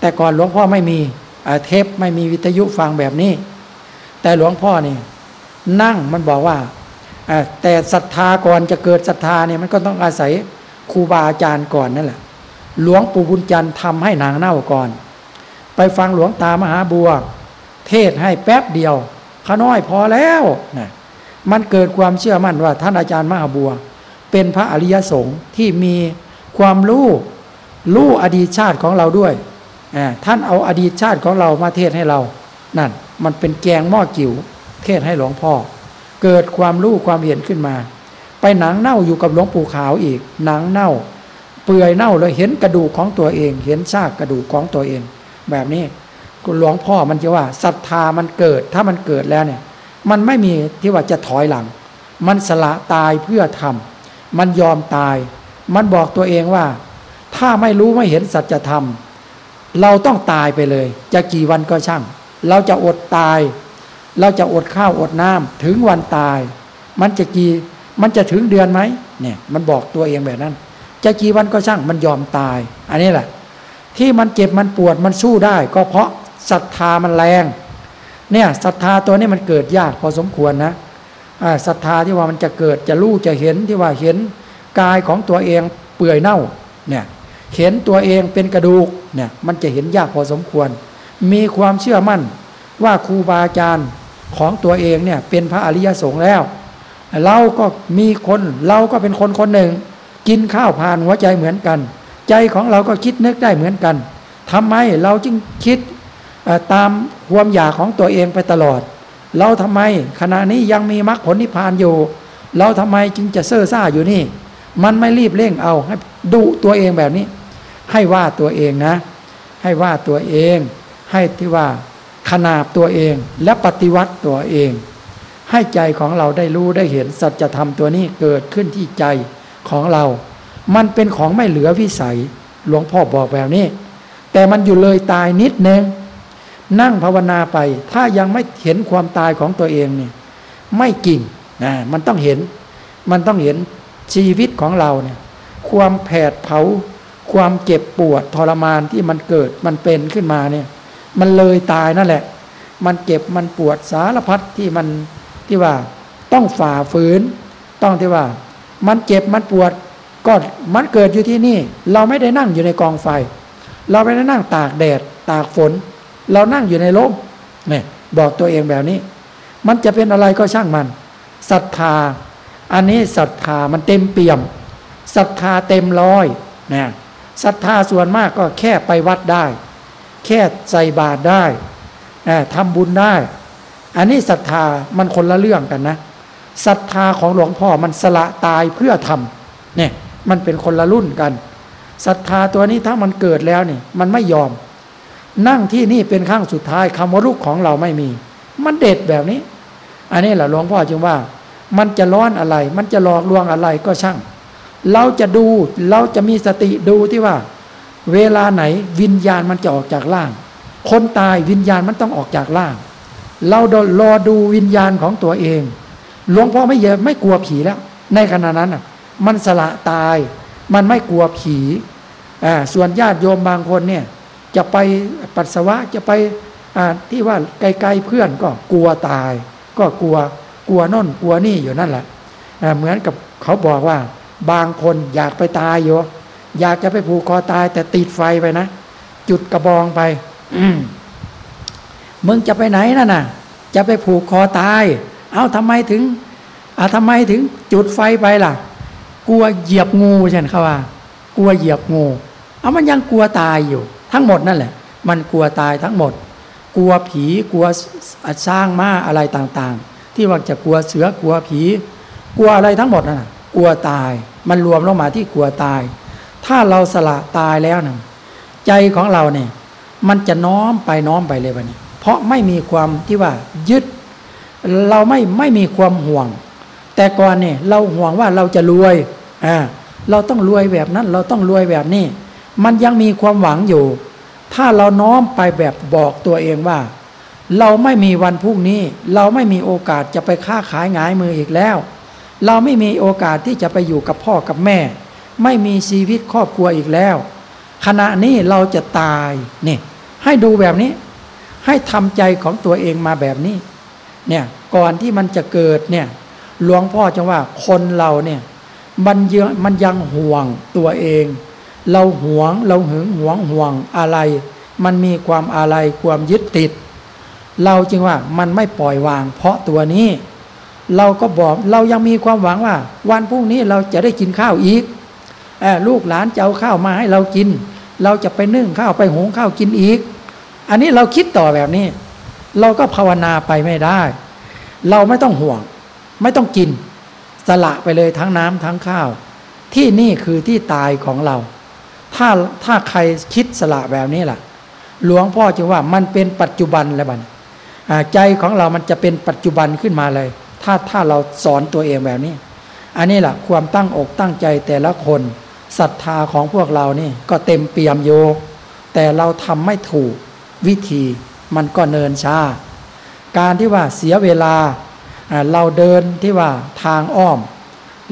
แต่ก่อนหลวงพ่อไม่มีเทปไม่มีวิทยุฟังแบบนี้ แต่หลวงพ่อนี่ นั่งมันบอกว่าแต่ศรัทธาก่อนจะเกิดศรัทธาเนี่ยมันก็ต้องอาศัยครูบาอาจารย์ก่อนนั่นแหละ หลวงปู่บุญจันทร์ทำให้นางเน่าก่อน ไปฟังหลวงตามหาบัว เทศให้แป๊บเดียวขาน้อยพอแล้วนะมันเกิดความเชื่อมั่นว่าท่านอาจารย์มหาบัว เป็นพระอริยสงฆ์ที่มีความรู้รู้อดีตชาติของเราด้วย ท่านเอาอดีตชาติของเรามาเทศให้เรา นั่น มันเป็นแกงหม้อจิ๋วเทศให้หลวงพ่อ เกิดความรู้ความเห็นขึ้นมา ไปหนังเน่าอยู่กับหลวงปู่ขาวอีก หนังเน่า เปื่อยเน่าเลยเห็นกระดูกของตัวเอง เห็นซากกระดูกของตัวเอง แบบนี้หลวงพ่อมันจะว่าศรัทธามันเกิดถ้ามันเกิดแล้วเนี่ย มันไม่มีที่ว่าจะถอยหลัง มันสละตายเพื่อทำมันยอมตาย มันบอกตัวเองว่า ถ้าไม่รู้ไม่เห็นสัจธรรม เราต้องตายไปเลย จะกี่วันก็ช่าง เราจะอดตาย เราจะอดข้าวอดน้ำถึงวันตาย มันจะกี่มันจะถึงเดือนไหมเนี่ยมันบอกตัวเองแบบนั้น จะกี่วันก็ช่างมันยอมตาย อันนี้แหละ ที่มันเจ็บมันปวดมันสู้ได้ ก็เพราะศรัทธามันแรง เนี่ยศรัทธาตัวนี้มันเกิดยากพอสมควรนะศรัทธาที่ว่ามันจะเกิดจะรู้จะเห็นที่ว่าเห็นกายของตัวเองเปื่อยเน่าเนี่ยเห็นตัวเองเป็นกระดูกเนี่ยมันจะเห็นยากพอสมควร มีความเชื่อมั่นว่าครูบาอาจารย์ของตัวเองเนี่ยเป็นพระอริยสงฆ์แล้ว เราก็มีคนเราก็เป็นคนคนหนึ่ง กินข้าวผ่านหัวใจเหมือนกัน ใจของเราก็คิดนึกได้เหมือนกันทำไมเราจึงคิดตามความอยากของตัวเองไปตลอด เราทำไมขณะนี้ยังมีมรรคผลนิพพานอยู่ เราทำไมจึงจะเซ่อซ่าอยู่นี่ มันไม่รีบเร่งเอาให้ดูตัวเองแบบนี้ ให้ว่าตัวเองนะ ให้ว่าตัวเอง ให้ที่ว่าขนาบตัวเองและปฏิวัติตัวเอง ให้ใจของเราได้รู้ได้เห็นสัจธรรมตัวนี้เกิดขึ้นที่ใจของเรา มันเป็นของไม่เหลือวิสัย หลวงพ่อบอกแบบนี้ แต่มันอยู่เลยตายนิดนึงนั่งภาวนาไป ถ้ายังไม่เห็นความตายของตัวเองเนี่ยไม่กิ่งนะมันต้องเห็น มันต้องเห็นชีวิตของเราเนี่ย ความแผดเผา ความเจ็บปวดทรมานที่มันเกิดมันเป็นขึ้นมาเนี่ย มันเลยตายนั่นแหละ มันเจ็บมันปวดสารพัดที่มันที่ว่าต้องฝ่าฝืน ต้องที่ว่า มันเจ็บมันปวดก็มันเกิดอยู่ที่นี่ เราไม่ได้นั่งอยู่ในกองไฟ เราไม่ได้นั่งตากแดดตากฝน เรานั่งอยู่ในโลกเนี่ยบอกตัวเองแบบนี้ มันจะเป็นอะไรก็ช่างมันศรัทธา อันนี้ศรัทธามันเต็มเปี่ยมศรัทธาเต็มร้อยนะศรัทธาส่วนมากก็แค่ไปวัดได้ แค่ใส่บาตรได้ทำบุญได้ อันนี้ศรัทธามันคนละเรื่องกันนะศรัทธาของหลวงพ่อมันสละตายเพื่อทำเนี่ยมันเป็นคนละรุ่นกันศรัทธาตัวนี้ถ้ามันเกิดแล้วเนี่ยมันไม่ยอม นั่งที่นี่เป็นครั้งสุดท้ายคำว่าลูกของเราไม่มี มันเด็ดแบบนี้ อันนี้แหละหลวงพ่อจึงว่า มันจะร้อนอะไร มันจะหลอกลวงอะไรก็ช่าง เราจะดูเราจะมีสติดูที่ว่า เวลาไหนวิญญาณมันจะออกจากร่าง คนตายวิญญาณมันต้องออกจากร่าง เรารอดูวิญญาณของตัวเอง หลวงพ่อไม่เยอะไม่กลัวผีแล้ว ในขณะนั้นอะมันสละตาย มันไม่กลัวผีอ่าส่วนญาติโยมบางคนเนี่ย จะไปปัสสาวะจะไปที่ว่าไกลๆเพื่อนก็กลัวตาย ก็กลัวกลัวน่นกลัวนี่อยู่นั่นแหละเหมือนกับเขาบอกว่าบางคนอยากไปตายอยู่ อยากจะไปผูกคอตาย แต่ติดไฟไปนะ จุดกระบองไป อืมึงจะไปไหนนั่นน่ะ จะไปผูกคอตาย เอาทำไมถึงอ่าทำไมถึงจุดไฟไปล่ะ กลัวเหยียบงูใช่ไหมเขาว่า กลัวเหยียบงูเอามันยังกลัวตายอยู่ ทั้งหมดนั่นแหละ มันกลัวตายทั้งหมด กลัวผีกลัวสร้างมาอะไรต่างๆ ที่ว่าจะกลัวเสือกลัวผี กลัวอะไรทั้งหมดนั่นกลัวตาย มันรวมลงมาที่กลัวตาย ถ้าเราสละตายแล้วนะใจของเราเนี่ย มันจะน้อมไปน้อมไปเลยวันนี้ เพราะไม่มีความที่ว่ายึด เราไม่ไม่มีความห่วง แต่ก่อนเนี่ยเราห่วงว่าเราจะรวยอ่าเราต้องรวยแบบนั้น เราต้องรวยแบบนี้ มันยังมีความหวังอยู่ ถ้าเราน้อมไปแบบบอกตัวเองว่า เราไม่มีวันพรุ่งนี้ เราไม่มีโอกาสจะไปค้าขายงายมืออีกแล้ว เราไม่มีโอกาสที่จะไปอยู่กับพ่อกับแม่ ไม่มีชีวิตครอบครัวอีกแล้ว ขณะนี้เราจะตายนี่ให้ดูแบบนี้ ให้ทำใจของตัวเองมาแบบนี้ เนี่ยก่อนที่มันจะเกิดเนี่ยหลวงพ่อจะว่าคนเราเนี่ยมันยังมันยังห่วงตัวเอง เราหวงเราหึงหวงห่วงอะไร มันมีความอะไรความยึดติด เราจึงว่ามันไม่ปล่อยวาง เพราะตัวนี้ เราก็บอกเรายังมีความหวังว่า วันพรุ่งนี้เราจะได้กินข้าวอีก ลูกหลานจะเอาข้าวมาให้เรากิน เราจะไปนึ่งข้าวไปหุงข้าวกินอีก อันนี้เราคิดต่อแบบนี้ เราก็ภาวนาไปไม่ได้ เราไม่ต้องห่วง ไม่ต้องกิน สละไปเลยทั้งน้ำทั้งข้าว ที่นี่คือที่ตายของเรา ถ้าถ้าใครคิดสละแบบนี้ล่ะ หลวงพ่อจึงว่ามันเป็นปัจจุบันแล้วบันใจของเรามันจะเป็นปัจจุบันขึ้นมาเลย ถ้าถ้าเราสอนตัวเองแบบนี้ อันนี้แหละความตั้งอกตั้งใจแต่ละคน ศรัทธาของพวกเรานี่ก็เต็มเปี่ยมโย แต่เราทำไม่ถูกวิธีมันก็เนินช้า การที่ว่าเสียเวลาเราเดินที่ว่าทางอ้อม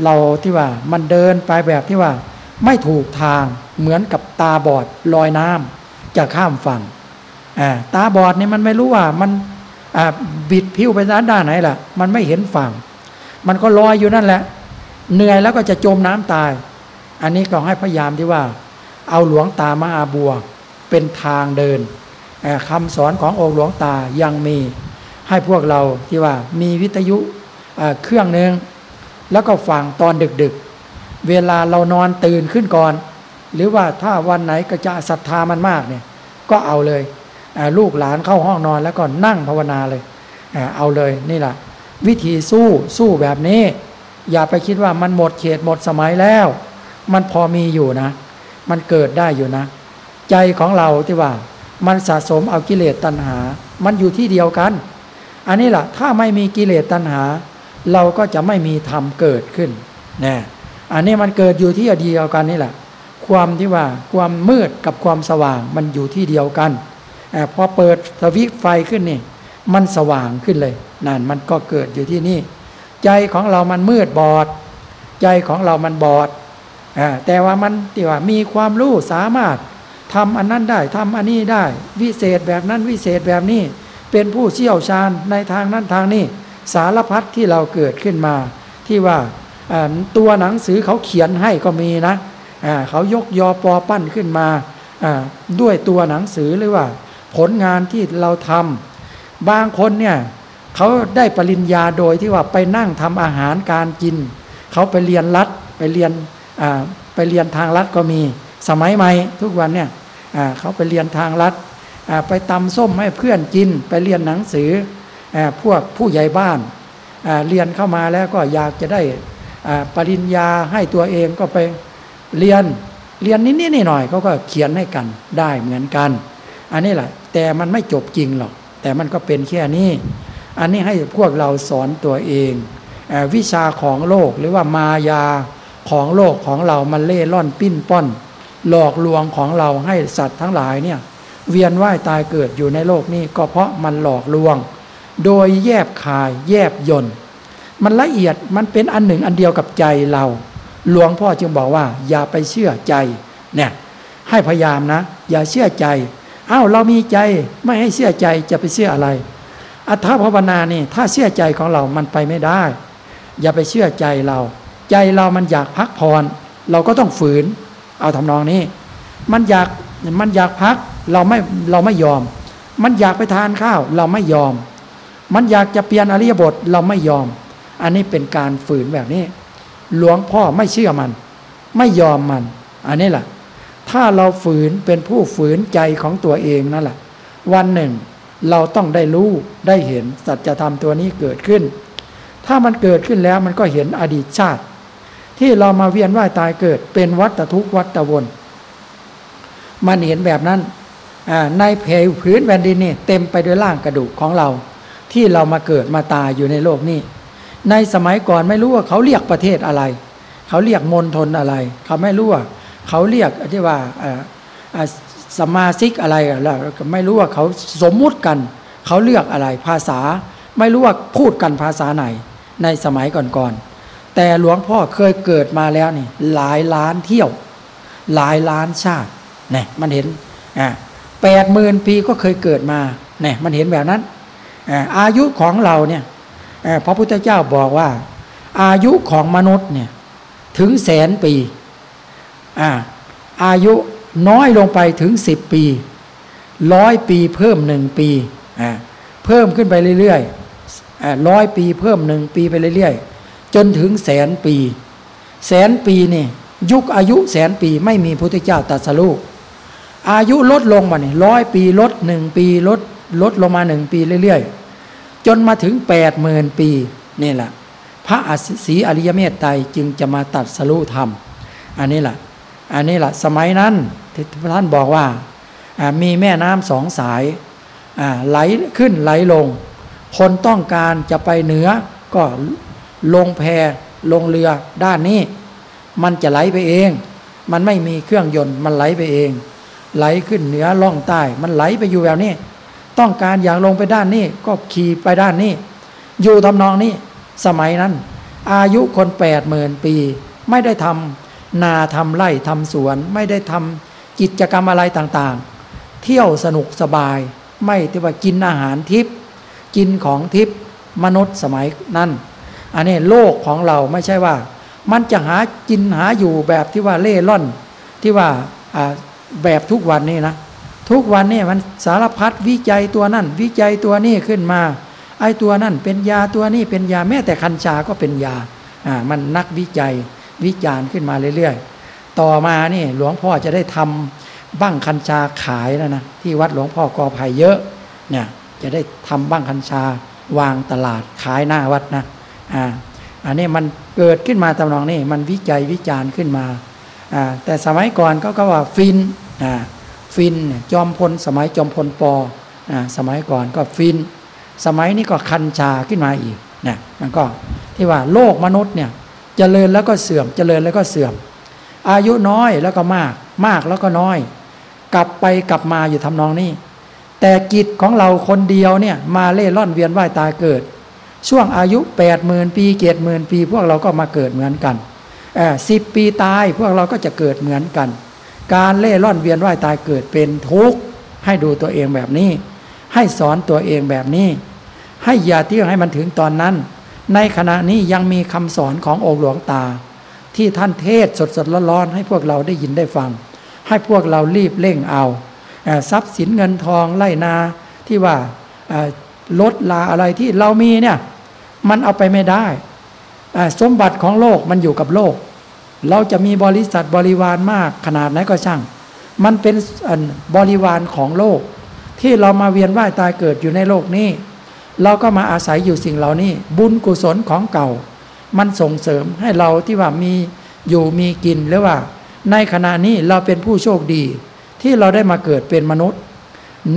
เราที่ว่ามันเดินไปแบบที่ว่าไม่ถูกทางเหมือนกับตาบอดลอยน้ำจะข้ามฝั่งตาบอดเนี่ยมันไม่รู้ว่ามันบิดผิวไปด้านด้านไหนล่ะ มันไม่เห็นฝั่ง มันก็ลอยอยู่นั่นแหละ เหนื่อยแล้วก็จะจมน้ำตาย อันนี้ก็ให้พยายามที่ว่า เอาหลวงตามหาบัวเป็นทางเดินเอ่อคำสอนขององค์หลวงตายังมี ให้พวกเราที่ว่ามีวิทยุเครื่องหนึ่งแล้วก็ฟังตอนดึกๆ เวลาเรานอนตื่นขึ้นก่อน หรือว่าถ้าวันไหนก็จะศรัทธามันมากเนี่ยก็เอาเลยเลูกหลานเข้าห้องนอนแล้วก็นั่งภาวนาเลยเอ่อเอาเลยนี่แหละวิธีสู้สู้แบบนี้ อย่าไปคิดว่ามันหมดเขตหมดสมัยแล้ว มันพอมีอยู่นะ มันเกิดได้อยู่นะ ใจของเราที่ว่า มันสะสมเอากิเลสตัณหา มันอยู่ที่เดียวกัน อันนี้แหละถ้าไม่มีกิเลสตัณหา เราก็จะไม่มีธรรมเกิดขึ้นนะอันนี้มันเกิดอยู่ที่เดียวกันนี่แหละ ความที่ว่าความมืดกับความสว่างมันอยู่ที่เดียวกันอพอเปิดสวิตช์ไฟขึ้นนี่ มันสว่างขึ้นเลยนั่นมันก็เกิดอยู่ที่นี่ ใจของเรามันมืดบอด ใจของเรามันบอด แต่ว่ามันที่ว่ามีความรู้สามารถทำอันนั้นได้ทำอันนี้ได้ วิเศษแบบนั้นวิเศษแบบนี้ เป็นผู้เชี่ยวชาญในทางนั้นทางนี้ สารพัดที่เราเกิดขึ้นมา ที่ว่าตัวหนังสือเขาเขียนให้ก็มีนะเขายกยอปอปั้นขึ้นมาด้วยตัวหนังสือหรือว่า ผลงานที่เราทำบางคนเนี่ยเขาได้ปริญญาโดยที่ว่าไปนั่งทำอาหารการกิน เขาไปเรียนรัฐไปเรียน ไปเรียนทางรัฐก็มีสมัยใหม่ทุกวันเนี่ยเขาไปเรียนทางรัฐไปตำส้มให้เพื่อนกินไปเรียนหนังสืออพวกผู้ใหญ่บ้านเรียนเข้ามาแล้วก็อยากจะได้ปริญญาให้ตัวเองก็ไปเรียนเรียนนิดๆหน่อยๆเขาก็เขียนให้กันได้เหมือนกัน อันนี้แหละแต่มันไม่จบจริงหรอก แต่มันก็เป็นแค่นี้ อันนี้ให้พวกเราสอนตัวเองอวิชาของโลกหรือว่ามายา ของโลกของเรามันเล่ร่อนปิ้นป้อน หลอกลวงของเราให้สัตว์ทั้งหลายเนี่ยเวียนว่ายตายเกิดอยู่ในโลกนี้ก็เพราะมันหลอกลวง โดยแยบคายแยบยนมันละเอียดมันเป็นอันหนึ่งอันเดียวกับใจเราหลวงพ่อจึงบอกว่า อย่าไปเชื่อใจเนี่ยให้พยายามนะ อย่าเชื่อใจอ้าวเรามีใจไม่ให้เชื่อใจจะไปเชื่ออะไร อัตถภาวนานี่ถ้าเชื่อใจของเรามันไปไม่ได้ อย่าไปเชื่อใจเรา ใจเรามันอยากพักผ่อนเราก็ต้องฝืน เอาทำนองนี้ มันอยากมันอยากพักเราไม่เราไม่ยอม มันอยากไปทานข้าว เราไม่ยอม มันอยากจะเปลี่ยนอริยบทเราไม่ยอม อันนี้เป็นการฝืนแบบนี้ หลวงพ่อไม่เชื่อมัน ไม่ยอมมัน อันนี้แหละถ้าเราฝืนเป็นผู้ฝืนใจของตัวเองนั่นแหละ วันหนึ่ง เราต้องได้รู้ได้เห็นสัจธรรมตัวนี้เกิดขึ้น ถ้ามันเกิดขึ้นแล้วมันก็เห็นอดีตชาติ ที่เรามาเวียนว่ายตายเกิด เป็นวัฏทุกวัฏวน มันเห็นแบบนั้นในเพลพื้นแผ่นดินนี่เต็มไปด้วยร่างกระดูกของเรา ที่เรามาเกิดมาตายอยู่ในโลกนี้ ในสมัยก่อนไม่รู้ว่าเขาเรียกประเทศอะไร เขาเรียกมณฑลอะไร เขาไม่รู้ว่าเขาเรียกที่ว่าสมาชิกอะไรแล้วไม่รู้ว่าเขาสมมุติกัน เขาเลือกอะไรภาษา ไม่รู้ว่าพูดกันภาษาไหน ในสมัยก่อนๆ แต่หลวงพ่อเคยเกิดมาแล้วนี่ หลายล้านเที่ยว หลายล้านชาติเนี่ยมันเห็นอ่าแปดหมื่นปีก็เคยเกิดมาเนี่ยมันเห็นแบบนั้นอายุของเราเนี่ยพระพุทธเจ้าบอกว่า อายุของมนุษย์เนี่ยถึงแสนปีอาอายุน้อยลงไปถึงสิบปีร้อยปีเพิ่มหนึ่งปีเพิ่มขึ้นไปเรื่อยๆร้อยปีเพิ่มหนึ่งปีไปเรื่อยๆ จนถึงแสนปี แสนปีนี่ยุคอายุแสนปีไม่มีพุทธเจ้าตรัสรู้อายุลดลงมาเนี่ยร้อยปีลดหนึ่งปีลดลดลงมาหนึ่งปีเรื่อยๆ จนมาถึงแปดหมื่นปีนี่แหละพระอัศีอริยเมตไตรจึงจะมาตัดสรุธรรม อันนี้แหละอันนี้แหละสมัยนั้นที่ท่านบอกว่ามีแม่น้ำสองสายไหลขึ้นไหลลง คนต้องการจะไปเหนือก็ ลงแพลงเรือด้านนี้ มันจะไหลไปเอง มันไม่มีเครื่องยนต์มันไหลไปเอง ไหลขึ้นเหนือล่องใต้ มันไหลไปอยู่แบบนี้ ต้องการอยากลงไปด้านนี้ ก็ขี่ไปด้านนี้ อยู่ทำนองนี้ สมัยนั้น อายุคนแปดหมื่นปี ไม่ได้ทำนาทำไร่ทำสวน ไม่ได้ทำกิจกรรมอะไรต่างๆ เที่ยวสนุกสบาย ไม่ที่ว่ากินอาหารทิพย์กินของทิพย์มนุษย์สมัยนั้น อันนี้โลกของเราไม่ใช่ว่า มันจะหากินหาอยู่แบบที่ว่าเล่ร่อน ที่ว่าแบบทุกวันนี้นะทุกวันนี่มันสารพัดวิจัยตัวนั่น วิจัยตัวนี้ขึ้นมา ไอ้ตัวนั่นเป็นยาตัวนี้เป็นยาแม้แต่คัญชาก็เป็นยาอ่ามันนักวิจัยวิจารณ์ขึ้นมาเรื่อยๆ ต่อมานี่หลวงพ่อจะได้ทำบ้องกัญชาขายแล้วนะที่วัดหลวงพ่อกอไผ่เยอะเนี่ยจะได้ทำบ้องกัญชาวางตลาดขายหน้าวัดนะ อ่าอันนี้มันเกิดขึ้นมาตำนองนี้มันวิจัยวิจารณ์ขึ้นมาแต่สมัยก่อนก็ก็ว่าฝิ่นฝิ่นจอมพลสมัยจอมพลปอสมัยก่อนก็ฝิ่น สมัยนี้ก็กัญชาขึ้นมาอีกเนี่ยมันก็ที่ว่าโลกมนุษย์เนี่ยจเจริญแล้วก็เสื่อมเจริญแล้วก็เสื่อม อายุน้อยแล้วก็มาก มากแล้วก็น้อย กลับไปกลับมาอยู่ทำนองนี้ แต่กิจของเราคนเดียวเนี่ยมาเล่ร่อนเวียนว่ายตายเกิด ช่วงอายุแปดหมื่นปีเจ็ดหมื่นปี พวกเราก็มาเกิดเหมือนกันสิบปีตายพวกเราก็จะเกิดเหมือนกัน การเล่ร่อนเวียนว่ายตายเกิดเป็นทุกข์ให้ดูตัวเองแบบนี้ ให้สอนตัวเองแบบนี้ ให้อย่าเที่ยวให้มันถึงตอนนั้น ในขณะนี้ยังมีคำสอนขององค์หลวงตา ที่ท่านเทศสดสดร้อนๆให้พวกเราได้ยินได้ฟัง ให้พวกเรารีบเร่งเอาทรัพย์สินเงินทองไล่นาที่ว่าลดลาอะไรที่เรามีเนี่ย มันเอาไปไม่ได้สมบัติของโลกมันอยู่กับโลก เราจะมีบริษัทบริวารมากขนาดไหนก็ช่าง มันเป็นบริวารของโลก ที่เรามาเวียนว่ายตายเกิดอยู่ในโลกนี้ เราก็มาอาศัยอยู่สิ่งเหล่านี้ บุญกุศลของเก่า มันส่งเสริมให้เราที่ว่ามีอยู่มีกินหรือว่า ในขณะนี้เราเป็นผู้โชคดี ที่เราได้มาเกิดเป็นมนุษย์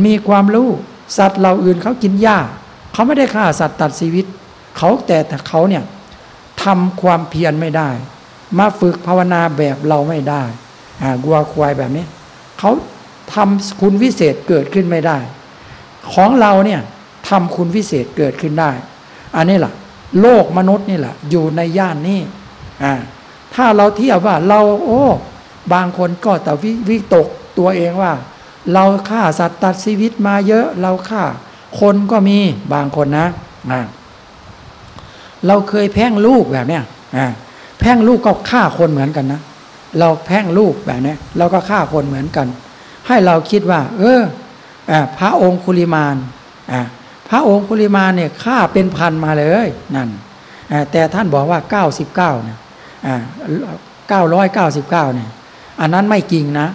มีความรู้สัตว์เราอื่นเขากินหญ้าเขาไม่ได้ฆ่าสัตว์ตัดชีวิต เขาแต่เขาเนี่ยทำความเพียรไม่ได้ มาฝึกภาวนาแบบเราไม่ได้กัวควายแบบนี้ เขาทำคุณวิเศษเกิดขึ้นไม่ได้ ของเราเนี่ยทำคุณวิเศษเกิดขึ้นได้ อันนี้แหละโลกมนุษย์นี่แหละอยู่ในย่านนี้อ่าถ้าเราเทียบว่าเราโอ้บางคนก็แต่วิวตกตัวเองว่า เราฆ่าสัตว์ตัดชีวิตมาเยอะ เราฆ่าคนก็มีบางคนนะอ่า เราเคยแพ่งลูกแบบเนี้ยแพ่งลูกก็ฆ่าคนเหมือนกันนะเราแพ่งลูกแบบนี้เราก็ฆ่าคนเหมือนกัน ให้เราคิดว่า เออพระองคุลิมานพระองคุลิมานเนี่ยฆ่าเป็นพันมาเลยนั่นแต่ท่านบอกว่า 99เนี่ย999เนี่ยอันนั้นไม่จริงนะ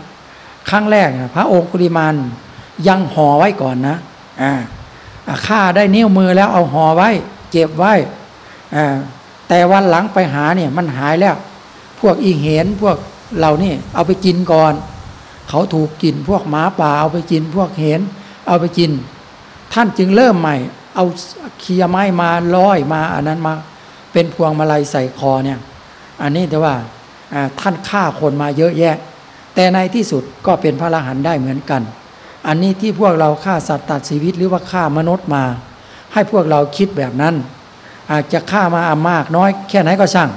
ครั้งแรกนะพระองคุลิมานยังห่อไว้ก่อนนะฆ่าได้นิ้วมือแล้วเอาห่อไว้ เก็บไว้ แต่วันหลังไปหาเนี่ยมันหายแล้ว พวกอีเห็นพวกเรานี่เอาไปกินก่อน เขาถูกกินพวกหมาป่าเอาไปกิน พวกเห็น เอาไปกิน ท่านจึงเริ่มใหม่ เอาเคียไม้มาร้อยมาอันนั้นมา เป็นพวงมาลัยใส่คอเนี่ย อันนี้แต่ว่าอ่าท่านฆ่าคนมาเยอะแยะ แต่ในที่สุดก็เป็นพระอรหันต์ได้เหมือนกัน อันนี้ที่พวกเราฆ่าสัตว์ตัดชีวิตหรือว่าฆ่ามนุษย์มา ให้พวกเราคิดแบบนั้น อาจจะฆ่ามาอามากน้อย แค่ไหนก็ช่าง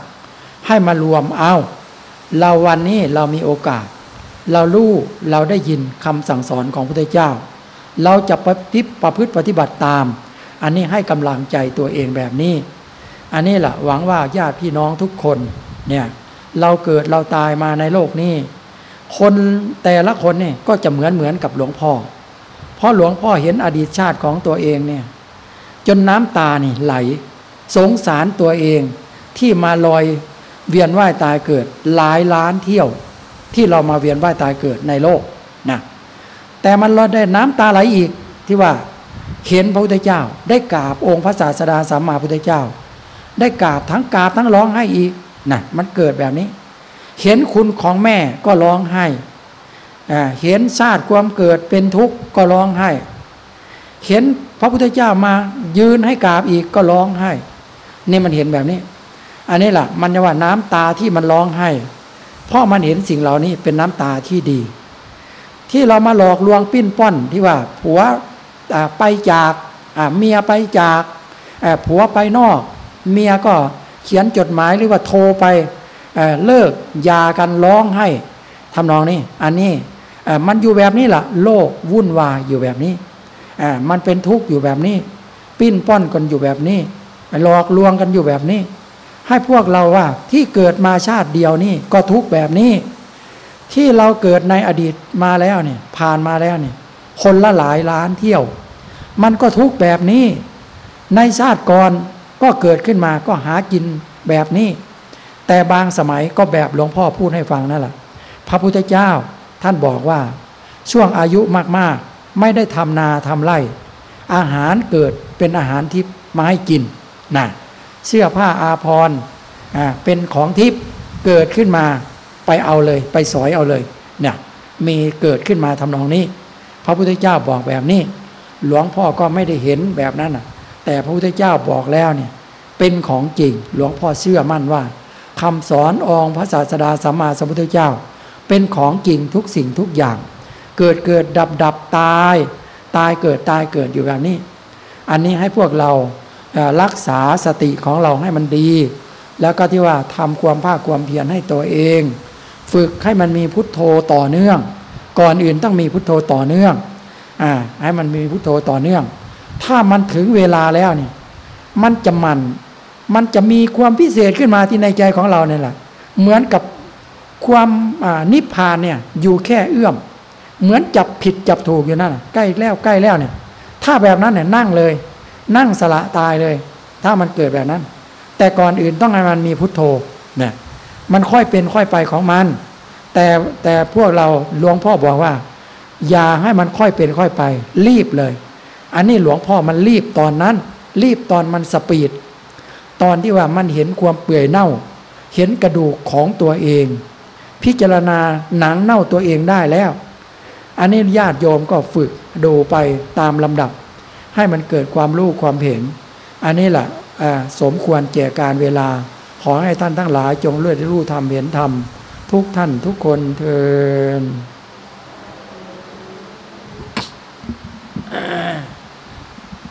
ให้มารวมเอา เราวันนี้เรามีโอกาส เรารู้เราได้ยินคำสั่งสอนของพระเจ้า เราจะปฏิประพฤติปฏิบัติตาม อันนี้ให้กำลังใจตัวเองแบบนี้ อันนี้แหละหวังว่าญาติพี่น้องทุกคนเนี่ยเราเกิดเราตายมาในโลกนี้ คนแต่ละคนเนี่ยก็จะเหมือนเหมือนกับหลวงพ่อ เพราะหลวงพ่อเห็นอดีตชาติของตัวเองเนี่ยจนน้ำตานี่ไหล สงสารตัวเองที่มาลอยเวียนว่ายตายเกิดหลายล้านเที่ยว ที่เรามาเวียนว่ายตายเกิดในโลกนะแต่มันเราได้น้ำตาไหลอีกที่ว่าเห็นพระพุทธเจ้า ได้กราบองค์พระศาสดาสัมมาพุทธเจ้า ได้กราบทั้งกราบทั้งร้องไห้อีกนะมันเกิดแบบนี้ เห็นคุณของแม่ก็ร้องไห้เห็นชาติความเกิดเป็นทุกข์ก็ร้องไห้ เห็นพระพุทธเจ้ามายืนให้กราบอีกก็ร้องไห้ นี่มันเห็นแบบนี้ อันนี้แหละมันจะว่าน้ำตาที่มันร้องไห้ เพราะมันเห็นสิ่งเหล่านี้เป็นน้ำตาที่ดี ที่เรามาหลอกลวงปิ้นป้อนที่ว่าผัวไปจากเมียไปจากผัวไปนอก เมียก็เขียนจดหมายหรือว่าโทรไปเเลิกยากันร้องให้ทำนองนี้ อันนี้มันอยู่แบบนี้แหละโลกวุ่นวายอยู่แบบนี้มันเป็นทุกข์อยู่แบบนี้ ปิ้นป้อนกันอยู่แบบนี้ หลอกลวงกันอยู่แบบนี้ ให้พวกเราว่าที่เกิดมาชาติเดียวนี่ก็ทุกแบบนี้ ที่เราเกิดในอดีตมาแล้วเนี่ยผ่านมาแล้วเนี่ยคนละหลายล้านเที่ยว มันก็ทุกแบบนี้ ในชาติก่อนก็เกิดขึ้นมาก็หากินแบบนี้ แต่บางสมัยก็แบบหลวงพ่อพูดให้ฟังนั่นแหละพระพุทธเจ้าท่านบอกว่า ช่วงอายุมากๆ ไม่ได้ทำนาทำไร่ อาหารเกิดเป็นอาหารที่มาให้กิน นะเสื้อผ้าอาภรณ์อ่าเป็นของทิพย์เกิดขึ้นมาไปเอาเลย ไปสอยเอาเลยเนี่ยมีเกิดขึ้นมาทำนองนี้ พระพุทธเจ้าบอกแบบนี้ หลวงพ่อก็ไม่ได้เห็นแบบนั้นนะแต่พระพุทธเจ้าบอกแล้วเนี่ยเป็นของจริงหลวงพ่อเชื่อมั่นว่าคำสอนองค์พระศาสดาสัมมาสัมพุทธเจ้า เป็นของจริงทุกสิ่งทุกอย่าง เกิดเกิดดับดับตาย ตายเกิดตายเกิดอยู่แบบนี้ อันนี้ให้พวกเรา รักษาสติของเราให้มันดี แล้วก็ที่ว่าทำความภาคความเพียรให้ตัวเอง ฝึกให้มันมีพุทโธต่อเนื่อง ก่อนอื่นต้องมีพุทโธต่อเนื่องอ่าให้มันมีพุทโธต่อเนื่อง ถ้ามันถึงเวลาแล้วนี่มันจะมันมันจะมีความพิเศษขึ้นมาที่ในใจของเราเนี่ยแหละเหมือนกับความนิพพานเนี่ยอยู่แค่เอื้อม เหมือนจับผิดจับถูกอยู่นั่นใกล้แล้วใกล้แล้วเนี่ย ถ้าแบบนั้นเนี่ยนั่งเลย นั่งสละตายเลย ถ้ามันเกิดแบบนั้น แต่ก่อนอื่นต้องให้มันมีพุทโธเนี่ยมันค่อยเป็นค่อยไปของมัน แต่แต่พวกเราหลวงพ่อบอกว่า อย่าให้มันค่อยเป็นค่อยไป รีบเลย อันนี้หลวงพ่อมันรีบตอนนั้น รีบตอนมันสปีด ตอนที่ว่ามันเห็นความเปื่อยเน่า เห็นกระดูกของตัวเอง พิจารณาหนังเน่าตัวเองได้แล้ว อันนี้ญาติโยมก็ฝึกดูไปตามลำดับ ให้มันเกิดความรู้ความเห็น อันนี้แหละสมควรแก่การเวลา ขอให้ท่านทั้งหลายจงเลื่อนรู้ธรรมเห็นธรรมทุกท่านทุกคนเทิน